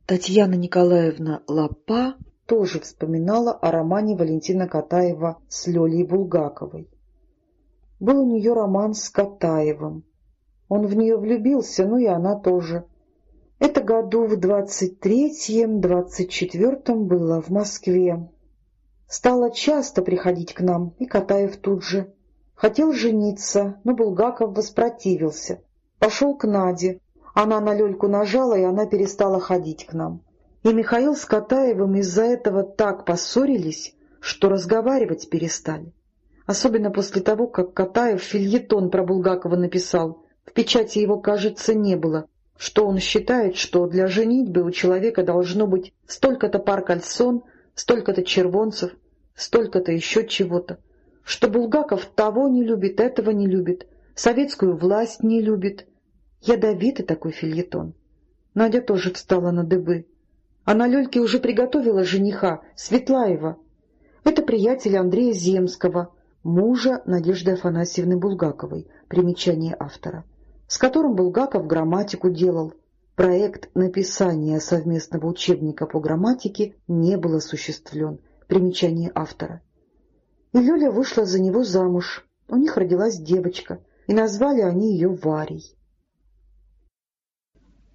Татьяна Николаевна Лапа тоже вспоминала о романе Валентина Катаева с Лёлей Булгаковой. Был у нее роман с Катаевым. Он в нее влюбился, ну и она тоже. Это году в двадцать третьем, двадцать четвертом было в Москве. Стало часто приходить к нам, и Катаев тут же. Хотел жениться, но Булгаков воспротивился. Пошел к Наде. Она на Лельку нажала, и она перестала ходить к нам. И Михаил с Катаевым из-за этого так поссорились, что разговаривать перестали. Особенно после того, как Катаев фильетон про Булгакова написал. В печати его, кажется, не было, что он считает, что для женитьбы у человека должно быть столько-то пар кальсон, столько-то червонцев, столько-то еще чего-то что Булгаков того не любит, этого не любит, советскую власть не любит. Ядовитый такой фильетон. Надя тоже встала на дыбы. Она Лёльке уже приготовила жениха, Светлаева. Это приятель Андрея Земского, мужа Надежды Афанасьевны Булгаковой, примечание автора, с которым Булгаков грамматику делал. Проект написания совместного учебника по грамматике не был осуществлен, примечание автора и Лёля вышла за него замуж. У них родилась девочка, и назвали они ее Варей.